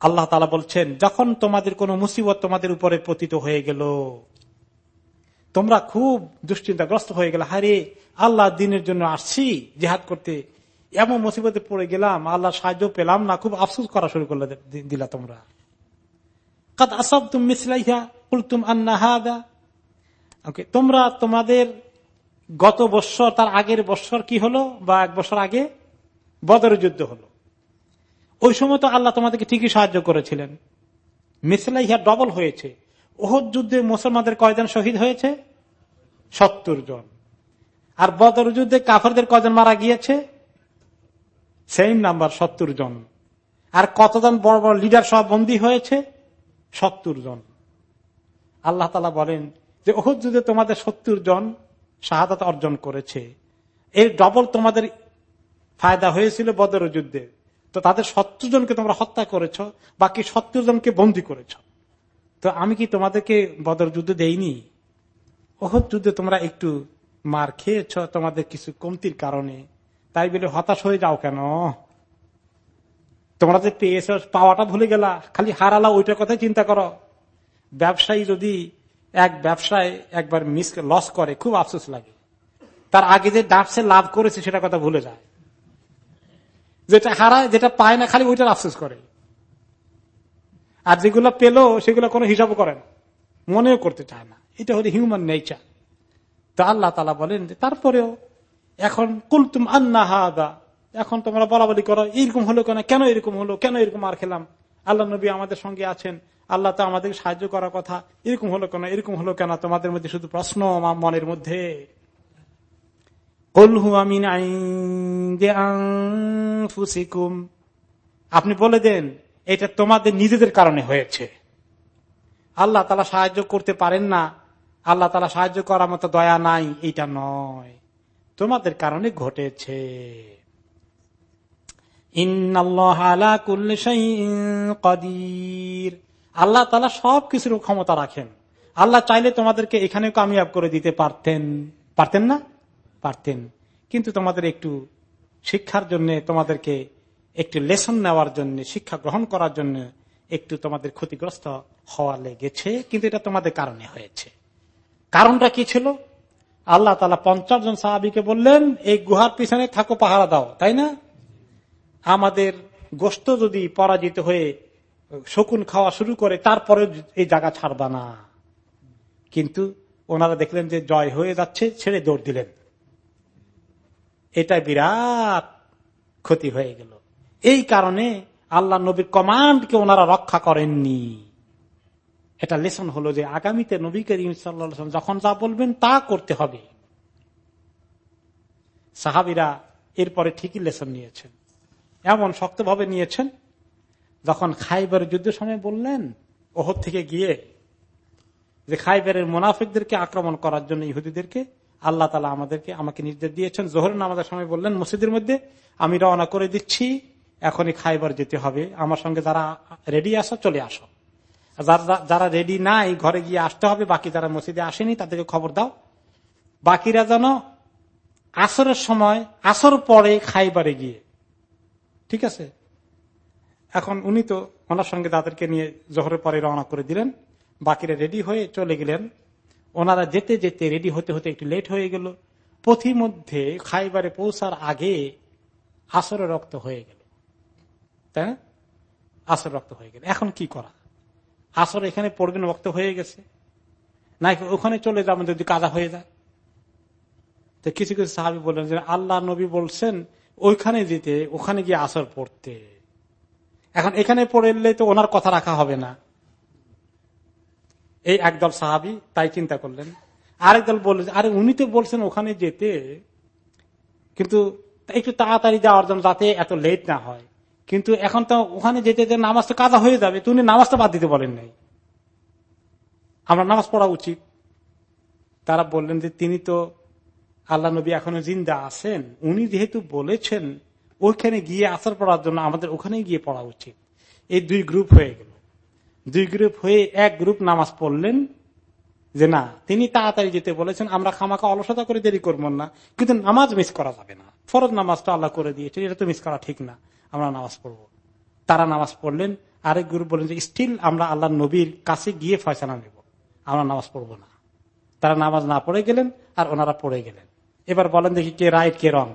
আল্লাহ তালা বলছেন, যখন তোমাদের কোন মুসিবত তোমাদের উপরে পতিত হয়ে গেল, তোমরা খুব দুশ্চিন্তাগ্রস্ত হয়ে গেল হারে আল্লাহ দিনের জন্য আসছি জেহাদ করতে। এমন মুসিবতে পড়ে গেলাম, আল্লাহ সাহায্য পেলাম না, খুব আফসোস করা শুরু করলে দিলা তোমরা। কাদ আসাব তুম মিসলাইহা, কুলতুম আন্না হাদা। ওকে তোমরা তোমাদের গত বৎসর, তার আগের বৎসর কি হলো বা এক বছর আগে? বদর যুদ্ধ হলো। ওই সময় তো আল্লাহ তোমাদেরকে ঠিকই সাহায্য করেছিলেন। মিসলাইহা ডবল হয়েছে। ওহদ যুদ্ধে মুসলমানদের কয়জন শহীদ হয়েছে? সত্তর জন। আর বদর যুদ্ধে কাফারদের কয়জন মারা গিয়েছে? সেম নাম্বার, সত্তর জন। আর কতজন বড় বড় লিডার সব বন্দী হয়েছে? সত্তর জন। আল্লাহ তালা বলেন যে ওহদ যুদ্ধে তোমাদের সত্তর জন শাহাদাত অর্জন করেছে। এর ডবল তোমাদের ফায়দা হয়েছিল বদর যুদ্ধে। তো তাদের সত্তর জনকে তোমরা হত্যা করেছ, বাকি সত্তর জনকে বন্দী করেছ। তো আমি কি তোমাদেরকে বদর যুদ্ধ দেইনি? ওহদ যুদ্ধে তোমরা একটু মার খেয়েছ, তোমাদের কিছু কমতির কারণে। তাই বলে হতাশ হয়ে যাও কেন? তোমরা যে পেয়েছ, পাওয়াটা ভুলে গেলা, খালি হারালা, ওইটার কথাই চিন্তা করো। ব্যবসায়ী যদি এক ব্যবসায় একবার মিস লস করে, খুব আফসোস লাগে। তার আগে যে ডাবসে লাভ করেছে সেটা কথা ভুলে যায়। যেটা হারায়, যেটা পায় না, খালি ওইটার আফসোস করে। আর যেগুলো পেল, সেগুলো কোনো হিসাব করে না। মনেও করতে চায় না। এটা হলো হিউম্যান নেচার তো আল্লাহ তালা বলেন যে, তারপরেও এখন কুলতুম আন্না হাদা। এখন তোমরা বলা বলি করো, এইরকম হলো কেন কেন এরকম হলো, কেন এরকম আর খেলাম? আল্লাহ নবী আমাদের সঙ্গে আছেন। আল্লাহ তো আমাদের সাহায্য করার কথা। এরকম হলো কেন, এরকম হলো কেন? তোমাদের মধ্যে শুধু প্রশ্ন মনের মধ্যে। আপনি বলে দেন, এটা তোমাদের নিজেদের কারণে হয়েছে। আল্লাহ তালা সাহায্য করতে পারেন না। আল্লাহ তালা সাহায্য করার মতো দয়া নাই, এটা নয়। তোমাদের কারণে ঘটেছে। আল্লাহ তালা সব কিছুর ক্ষমতা রাখেন। আল্লাহ চাইলে তোমাদেরকে এখানে কামিয়াব করে দিতে পারতেন। পারতেন না? পারতেন। কিন্তু তোমাদের একটু শিক্ষার জন্য, তোমাদেরকে একটু লেসন নেওয়ার জন্য, শিক্ষা গ্রহণ করার জন্য একটু তোমাদের ক্ষতিগ্রস্ত হওয়া লেগেছে, কিন্তু এটা তোমাদের কারণে হয়েছে। কারণটা কি ছিল? আল্লাহ তালা পঞ্চাশ জন সাহাবিকে বললেন, এই গুহার পিছনে থাকো, পাহারা দাও। তাই না? আমাদের গোস্ত যদি পরাজিত হয়ে শকুন খাওয়া শুরু করে তারপরে এই জায়গা ছাড়বা না। কিন্তু ওনারা দেখলেন যে জয় হয়ে যাচ্ছে, ছেড়ে দৌড় দিলেন। এটা বিরাট ক্ষতি হয়ে গেল। এই কারণে আল্লাহ নবীর কমান্ডকে ওনারা রক্ষা করেননি। এটা লেসন হলো যে আগামীতে নবী করিম সাল্লাম যখন যা বলবেন তা করতে হবে। সাহাবিরা এরপরে ঠিকই লেসন নিয়েছেন। এমন শক্তভাবে নিয়েছেন, যখন খাইবার যুদ্ধের সময় বললেন ওহর থেকে গিয়ে যে খাইবারের মোনাফিকদেরকে আক্রমণ করার জন্য ইহুদিদেরকে আল্লাহ তালা আমাদেরকে আমাকে নির্দেশ দিয়েছেন। জোহর নামাজের সময় বললেন, মসজিদের মধ্যে আমি রওনা করে দিচ্ছি। এখনই খাইবার যেতে হবে। আমার সঙ্গে যারা রেডি আসো চলে আসো। যারা রেডি নাই, ঘরে গিয়ে আসতে হবে। বাকি যারা মসজিদে আসেনি, তাদেরকে খবর দাও। বাকিরা যেন আসরের সময়, আসর পরে খাইবারে গিয়ে। ঠিক আছে? এখন উনি তো ওনার সঙ্গে তাদেরকে নিয়ে জোহরের পরে রওনা করে দিলেন। বাকিরা রেডি হয়ে চলে গেলেন। ওনারা যেতে যেতে রেডি হতে হতে একটু লেট হয়ে গেল। পথি মধ্যে খাইবারে পৌঁছার আগে আসরে রক্ত হয়ে গেল। তাই না? আসর রক্ত হয়ে গেল। এখন কি করা? আসর এখানে পড়বেন, রক্ত হয়ে গেছে। না ওখানে চলে যাবেন যদি কাদা হয়ে যায়? তো কিছু কিছু সাহাবি বললেন যে, আল্লাহ নবী বলছেন, ওইখানে যেতে, ওখানে গিয়ে আসর পড়তে। এখন এখানে পড়লে তো ওনার কথা রাখা হবে না। এই একদল সাহাবি তাই চিন্তা করলেন। আরেক দল বললেন আরে উনি তো বলছেন ওখানে যেতে, কিন্তু একটু তাড়াতাড়ি যাওয়ার জন্য যাতে এত লেট না হয়। কিন্তু এখন তো ওখানে যেতে যেতে নামাজ তো কাদা হয়ে যাবে তুমি নামাজটা বাদ দিতে বলেন নাই। আমরা নামাজ পড়া উচিত। তারা বললেন যে, তিনি তো আল্লাহ নবী এখনও জিন্দা আছেন। উনি যেহেতু বলেছেন, ওইখানে গিয়ে আসার পড়ার জন্য আমাদের ওখানে গিয়ে পড়া উচিত। এই দুই গ্রুপ হয়ে গেল। দুই গ্রুপ হয়ে এক গ্রুপ নামাজ পড়লেন যে না, তিনি তাড়াতাড়ি যেতে বলেছেন, আমরা খামাকা অলসতা করে দেরি করব না, কিন্তু নামাজ মিস করা যাবে না। ফরজ নামাজটা আল্লাহ করে দিয়েছেন, এটা তো মিস করা ঠিক না, আমরা নামাজ পড়ব। তারা নামাজ পড়লেন, আরেক গ্রুপ বললেন যে, স্টিল আমরা আল্লাহ নবীর কাছে গিয়ে ফয়সালা নেব, আমরা নামাজ পড়ব না। তারা নামাজ না পড়ে গেলেন, আর ওনারা পড়ে গেলেন। এবার বলেন দেখি কে রাইট কে রং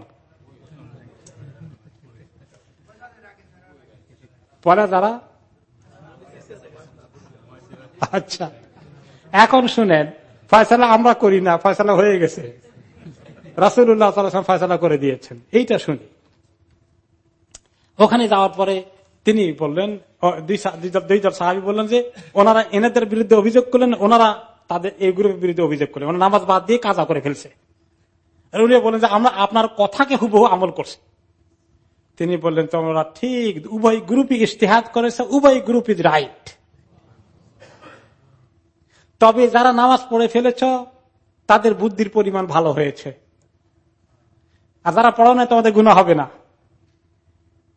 পরে যারা আচ্ছা। এখন শুনেন, ফয়সালা আমরা করি না, ফয়সালা হয়ে গেছে। রাসুল্লাহ ফয়সালা করে দিয়েছেন। এইটা শুনি। ওখানে যাওয়ার পরে তিনি বললেন দুইজন সাহাবি বললেন যে, ওনারা এনাদের বিরুদ্ধে অভিযোগ করলেন, ওনারা তাদের এই গ্রুপের বিরুদ্ধে অভিযোগ করলেন। ওনারা নামাজ বাদ দিয়ে কাজা করে ফেলছে। উনি বললেন যে, আমরা আপনার কথাকে হুবহু আমল করছি। তিনি বললেন, তোমরা ঠিক, উভয় গ্রুপই ইশতেহাদ করেছে, উভয় গ্রুপ ইজ রাইট। তবে যারা নামাজ পড়ে ফেলেছ, তাদের বুদ্ধির পরিমাণ ভালো হয়েছে। আর যারা পড়ো না তোমাদের গুণা হবে না।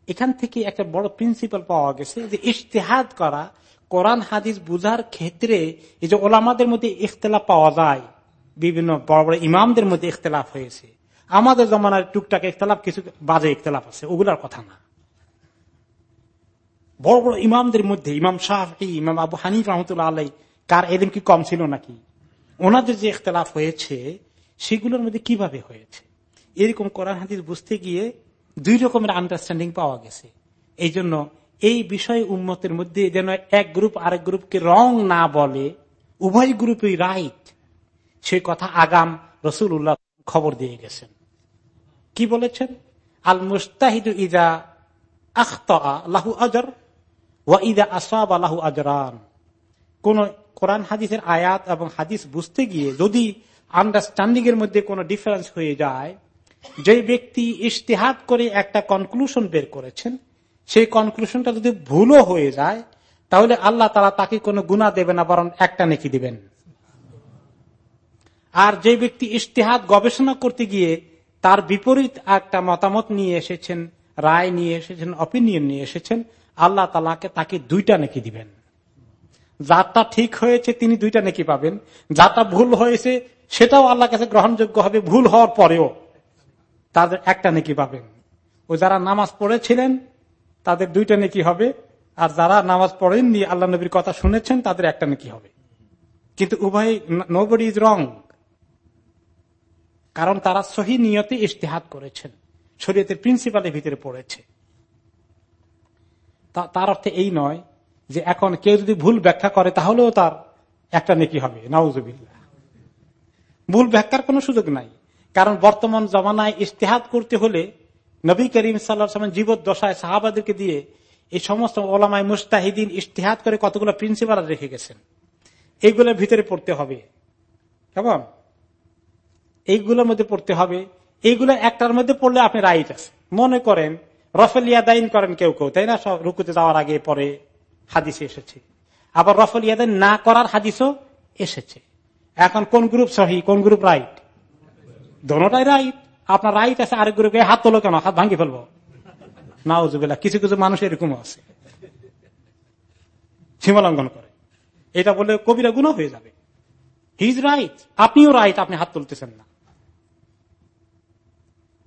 এখান থেকে একটা বড় প্রিন্সিপাল পাওয়া গেছে যে ইশতেহাদ করা, কোরআন, হাদিস বুঝার ক্ষেত্রে এই যে ওলামাদের মধ্যে ইখতলাফ পাওয়া যায়, বিভিন্ন বড় বড় ইমামদের মধ্যে ইখতলাফ হয়েছে। আমাদের জমানার টুকটাক ইখতলাফ, কিছু বাজে ইখতলাফ আছে, ওগুলার কথা না। বড় বড় ইমামদের মধ্যে, ইমাম শাহ ইমাম আবু হানিফ রহমতুল্লাহ আল্লাহ কার এদিন কি কম ছিল নাকি? ওনাদের যে ইখতলাফ হয়েছে, সেগুলোর মধ্যে কীভাবে হয়েছে? এরকম কোরআন হাদিস বুঝতে গিয়ে দুই রকমের আন্ডারস্ট্যান্ডিং পাওয়া গেছে। এই জন্য এই বিষয় উন্মতের মধ্যে যেন এক গ্রুপ আরেক গ্রুপকে রং না বলে, উভয় গ্রুপই রাইট সে কথা আগাম রসুল উল্লাহ খবর দিয়ে গেছেন। কি বলেছেন? আল মুস্তাহিদু ইদা আখতাহু আজর, ওয়া ইদা আসাব আল্লাহু আজরান। কোন কোরআন হাদিসের আয়াত এবং হাদিস বুঝতে গিয়ে যদি আন্ডারস্ট্যান্ডিং এর মধ্যে কোনো ডিফারেন্স হয়ে যায় যে ব্যক্তি ইশতেহাত করে একটা কনক্লুশন বের করেছেন, সেই কনক্লুশনটা যদি ভুলও হয়ে যায়, তাহলে আল্লাহ তারা তাকে কোনো গুণা দেবে না, বরং একটা নেকি দিবেন। আর যে ব্যক্তি ইশতেহাত গবেষণা করতে গিয়ে তার বিপরীত একটা মতামত নিয়ে এসেছেন, রায় নিয়ে এসেছেন অপিনিয়ন নিয়ে এসেছেন, আল্লাহ তালাকে তাকে দুইটা নেকি দিবেন। যারটা ঠিক হয়েছে, তিনি দুইটা নেকি পাবেন। যারটা ভুল হয়েছে, সেটাও আল্লাহ কাছে গ্রহণযোগ্য হবে। ভুল হওয়ার পরেও তাদের একটা নেকি পাবেন। ও যারা নামাজ পড়েছিলেন, তাদের দুইটা নেকি হবে। আর যারা নামাজ পড়েননি, আল্লাহ নবীর কথা শুনেছেন, তাদের একটা নেকি হবে। কিন্তু উভয় নোবডি ইজ রং। কারণ তারা সহি নিয়তে ইশতেহাত করেছেন। শরীয়তের প্রিন্সিপালের ভিতরে পড়েছে। তার অর্থে এই নয় যে এখন কেউ যদি ভুল ব্যাখ্যা করে, তাহলেও তার একটা নেকি হবে। নাউজবিল্লা ভুল ব্যাখ্যার কোন সুযোগ নাই। কারণ বর্তমান জমানায় ইশতেহাত করতে হলে নবী করিম সাল্লাহ জীবদ্দশায় সাহাবাদেরকে দিয়ে এই সমস্ত ওলামায় মুস্তাহিদিন ইশতেহাত করে কতগুলো প্রিন্সিপাল রেখে গেছেন। এইগুলোর ভিতরে পড়তে হবে। কেমন? এইগুলোর মধ্যে পড়তে হবে। এইগুলো একটার মধ্যে পড়লে আপনি রাইট আছে মনে করেন, রফল ইয়াদাইন করেন কেউ কেউ, তাই না? রুকুতে যাওয়ার আগে পরে হাদিসে এসেছে। আবার রফল ইয়াদাইন না করার হাদিসও এসেছে। এখন কোন গ্রুপ সহি, কোন গ্রুপ রাইট? দোনোটাই রাইট। আপনার রাইট আছে আরেক গ্রুপে, হাত তোলো কেন? হাত ভাঙ্গি ফেলব। নাউজুবিল্লা কিছু কিছু মানুষ এরকম আছে। সীমালঙ্ঘন করে। এটা বলে কবিরা গুণ হয়ে যাবে। হিজ রাইট আপনিও রাইট আপনি হাত তুলতেছেন না।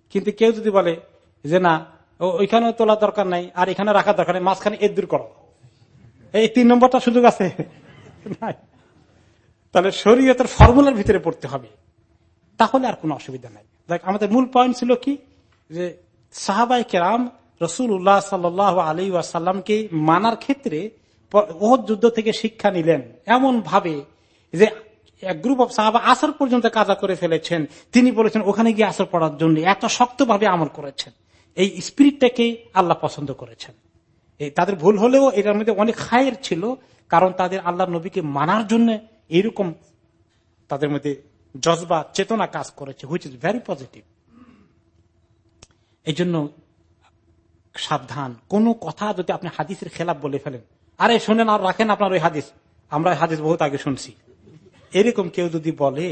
কিন্তু কেউ যদি বলে যে না ওইখানেও তোলার দরকার নাই, আর এখানে রাখার দরকার নেই, মাঝখানে এর দূর করো। এই তিন নম্বরটা সুযোগ আছে? তাহলে শরীয়তের ফর্মুলার ভিতরে পড়তে হবে। তাহলে আর কোনো অসুবিধা নাই। দেখ, আমাদের মূল পয়েন্ট ছিল কি? যে সাহাবাই কেরাম রসুল উল্লাহ সাল্লাহ আলী ওয়াসাল্লামকে মানার ক্ষেত্রে ওহদ যুদ্ধ থেকে শিক্ষা নিলেন। এমন ভাবে যে এক গ্রুপ অফ সাহাবা আসর পর্যন্ত কাজা করে ফেলেছেন। তিনি বলেছেন, ওখানে গিয়ে আসর পড়ার জন্য এত শক্তভাবে আমল করেছেন। এই স্পিরিটটাকে আল্লাহ পছন্দ করেছেন। তাদের ভুল হলেও এটার মধ্যে অনেক খায়ের ছিল, কারণ তাদের আল্লাহ নবীকে মানার জন্য এইরকম তাদের মধ্যে জজবা, চেতনা কাজ করেছে হুইচ ইজ ভেরি পজিটিভ এই জন্য সাবধান। কোন কথা যদি আপনি হাদিসের খেলাপ বলে ফেলেন, আরে শোনেন আর রাখেন আপনার ওই হাদিস, আমরা হাদিস বহুত আগে শুনছি। এরকম কেউ যদি বলে,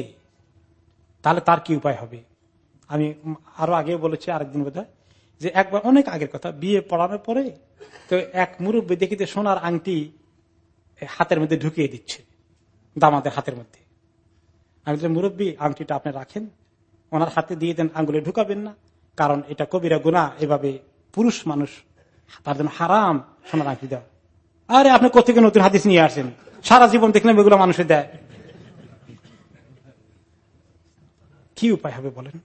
তাহলে তার কি উপায় হবে? আমি আরও আগে বলেছি, আরেকদিন বোধ যে একবার অনেক আগের কথা, বিয়ে পড়ানোর পরে তো এক মুরব্বী দেখিতে সোনার আংটি হাতের মধ্যে ঢুকিয়ে দিচ্ছে, দামাদের হাতের মধ্যে। আমি মুরব্বী, আংটিটা আপনি রাখেন। ওনার হাতে দিয়ে দেন আঙ্গুলে ঢুকাবেন না। কারণ এটা কবিরা গুণা এভাবে পুরুষ মানুষ তার জন্য হারাম সোনার আংটি দেওয়া। আরে, আপনি কোথেকে নতুন হাদিস নিয়ে আসেন সারা জীবন দেখলেন এগুলো মানুষের দেয়। কি উপায় হবে বলেন?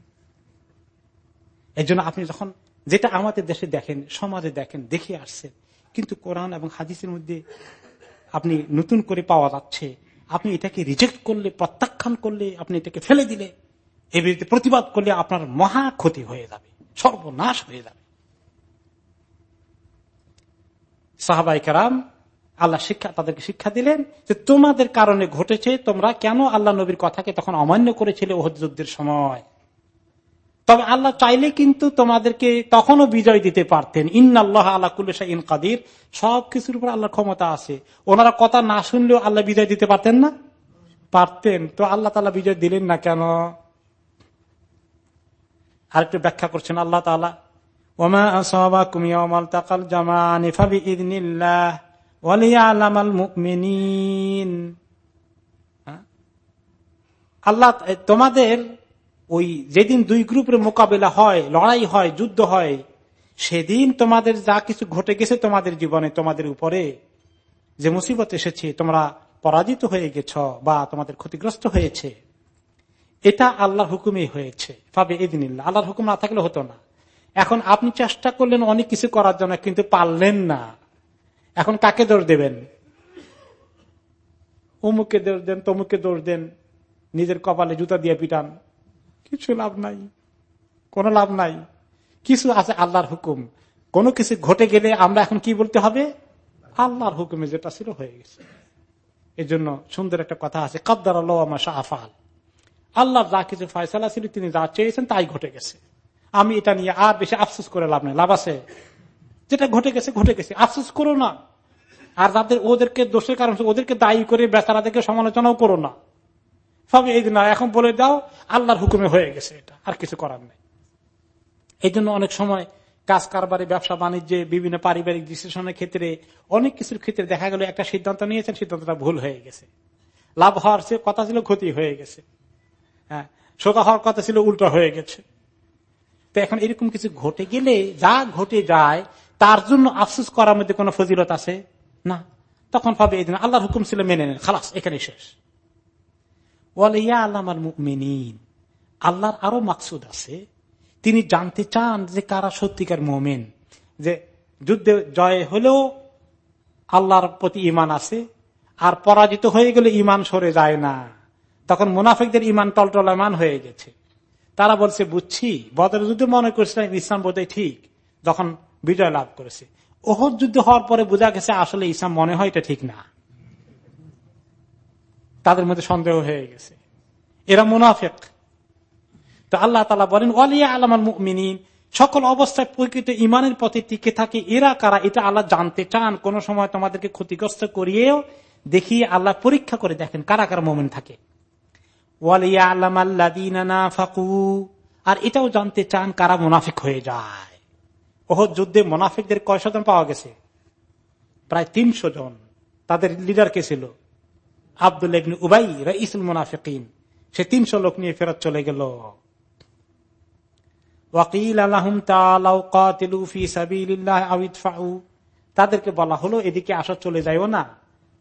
এই জন্য আপনি যখন যেটা আমাদের দেশে দেখেন, সমাজে দেখেন, দেখে আসছেন কিন্তু কোরআন এবং হাদিসের মধ্যে আপনি নতুন করে পাওয়া যাচ্ছে। আপনি এটাকে রিজেক্ট করলে, প্রত্যাখ্যান করলে, আপনি এটাকে ফেলে দিলে, এ বিরুদ্ধে প্রতিবাদ করলে আপনার মহা ক্ষতি হয়ে যাবে, সর্বনাশ হয়ে যাবে। সাহাবাই কারাম, আল্লাহ শিক্ষা, তাদেরকে শিক্ষা দিলেন যে তোমাদের কারণে ঘটেছে, তোমরা কেন আল্লাহ নবীর কথাকে তখন অমান্য করেছিলে ওহদ যুদ্ধের সময়? তবে আল্লাহ চাইলে কিন্তু তোমাদেরকে তখনও বিজয় দিতে পারতেন। ইন্নআল্লাহ আল্লাহ কুল্লেশা ইন কাদির। সব কিছুর উপর আল্লাহর ক্ষমতা আছে। ওনারা কথা না শুনলেও আল্লাহ বিজয় দিতে পারতেন না? পারতেন। তো আল্লাহ তালা বিজয় দিলেন না কেন? আরেকটু ব্যাখ্যা করছেন আল্লাহ তালা ইদনিল্লাহ আল্লাহ তোমাদের ওই যেদিন দুই গ্রুপের মোকাবেলা হয়, লড়াই হয়, যুদ্ধ হয়, সেদিন তোমাদের যা কিছু ঘটে গেছে তোমাদের জীবনে, তোমাদের উপরে যে মুসিবত এসেছে, তোমরা পরাজিত হয়ে গেছ বা তোমাদের ক্ষতিগ্রস্ত হয়েছে। এটা আল্লাহর হুকুমে হয়েছে। পাবে এদিন আল্লাহর হুকুম না থাকলে হতো না। এখন আপনি চেষ্টা করলেন অনেক কিছু করার জন্য, কিন্তু পারলেন না। এখন কাকে দোষ দেবেন? অমুকে দোষ দেন তমুকে দোষ দেন, নিজের কপালে জুতা দিয়ে পিটান। কিছু লাভ নাই, কোন লাভ নাই। কিছু আছে আল্লাহর হুকুম। কোন কিছু ঘটে গেলে আমরা এখন কি বলতে হবে? আল্লাহর হুকুমে যেটা ছিল হয়ে গেছে। এই জন্য সুন্দর একটা কথা আছে, কদ্দার আল্লাহ যা কিছু ফয়সালা ছিল, তিনি যা চেয়েছেন তাই ঘটে গেছে। আমি এটা নিয়ে আর বেশি আফসোস করে লাভ নেই। লাভ আছে। যেটা ঘটে গেছে ঘটে গেছে। আফসোস করো না। আর যাদের ওদেরকে দোষের কারণ ওদেরকে দায়ী করে বেচারাদেরকে সমালোচনাও করো না। সব এই না এখন বলে দাও, আল্লাহর হুকুমে হয়ে গেছে এটা, আর কিছু করার নেই। এই জন্য অনেক সময় কাজ কারবারে, ব্যবসা বাণিজ্যে, বিভিন্ন পারিবারিক ডিসিশনের ক্ষেত্রে, অনেক কিছুর ক্ষেত্রে দেখা গেল একটা সিদ্ধান্ত নিয়েছেন, সিদ্ধান্তটা ভুল হয়ে গেছে। লাভ হওয়ার সে কথা ছিল ক্ষতি হয়ে গেছে। হ্যাঁ সোজা হওয়ার কথা ছিল উল্টো হয়ে গেছে। তো এখন এরকম কিছু ঘটে গেলে, যা ঘটে যায়, তার জন্য আফসুস করার মধ্যে কোন ফজিলত আছে? না। তখন ভাবে এই দিন আল্লাহর হুকুম ছিল মেনে নেন, খালাস এখানে শেষ। ওয়ালিয়া আল্লাহ মিনীন আল্লাহর আরও মাকসুদ আছে। তিনি জানতে চান যে কারা সত্যিকার মোমেন, যে যুদ্ধে জয় হলেও আল্লাহর প্রতি ইমান আছে, আর পরাজিত হয়ে গেলে ইমান সরে যায় না। তখন মুনাফিকদের ইমান টলটলামান হয়ে গেছে। তারা বলছে, বুঝছি বদর যুদ্ধে মনে করছিলাম ইসলাম বোধহয় ঠিক। যখন বিজয় লাভ করেছে। ওহর যুদ্ধ হওয়ার পরে বোঝা গেছে, আসলে ইসলাম মনে হয় এটা ঠিক না। তাদের মধ্যে সন্দেহ হয়ে গেছে। এরা মুনাফেক। তো আল্লাহ তালা বলেন, ওয়ালিয়া আলামাল মিনীন সকল অবস্থায় প্রকৃত ইমানের পথে টিকে থাকে এরা কারা, এটা আল্লাহ জানতে চান। কোন সময় তোমাদেরকে ক্ষতিগ্রস্ত করিয়েও দেখিয়ে আল্লাহ পরীক্ষা করে দেখেন কারা কারা মোমেন থাকে। আল্লাম ফাকু আর এটাও জানতে চান কারা মুনাফিক হয়ে যায়। ওহ যুদ্ধে মোনাফিকদের কয় শতন পাওয়া গেছে? প্রায় তিনশো জন। তাদের লিডার কে ছিল? আব্দুল ইবনে উবাই ইসুল মুনাফিকিন। সে তিনশো লোক নিয়ে ফেরত চলে গেল। ওয়াকিল আলহম তাদেরকে বলা হলো, এদিকে আসা, চলে যাইও না।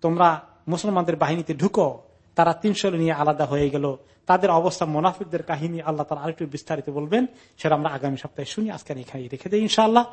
তোমরা মুসলমানদের বাহিনীতে ঢুকো। তারা তিনশো নিয়ে আলাদা হয়ে গেল। তাদের অবস্থা মোনাফিকদের কাহিনী আল্লাহ তারা আরেকটু বিস্তারিত বলবেন। সেটা আমরা আগামী সপ্তাহে শুনি। আজকে এখানে রেখে দিই ইনশাআল্লাহ।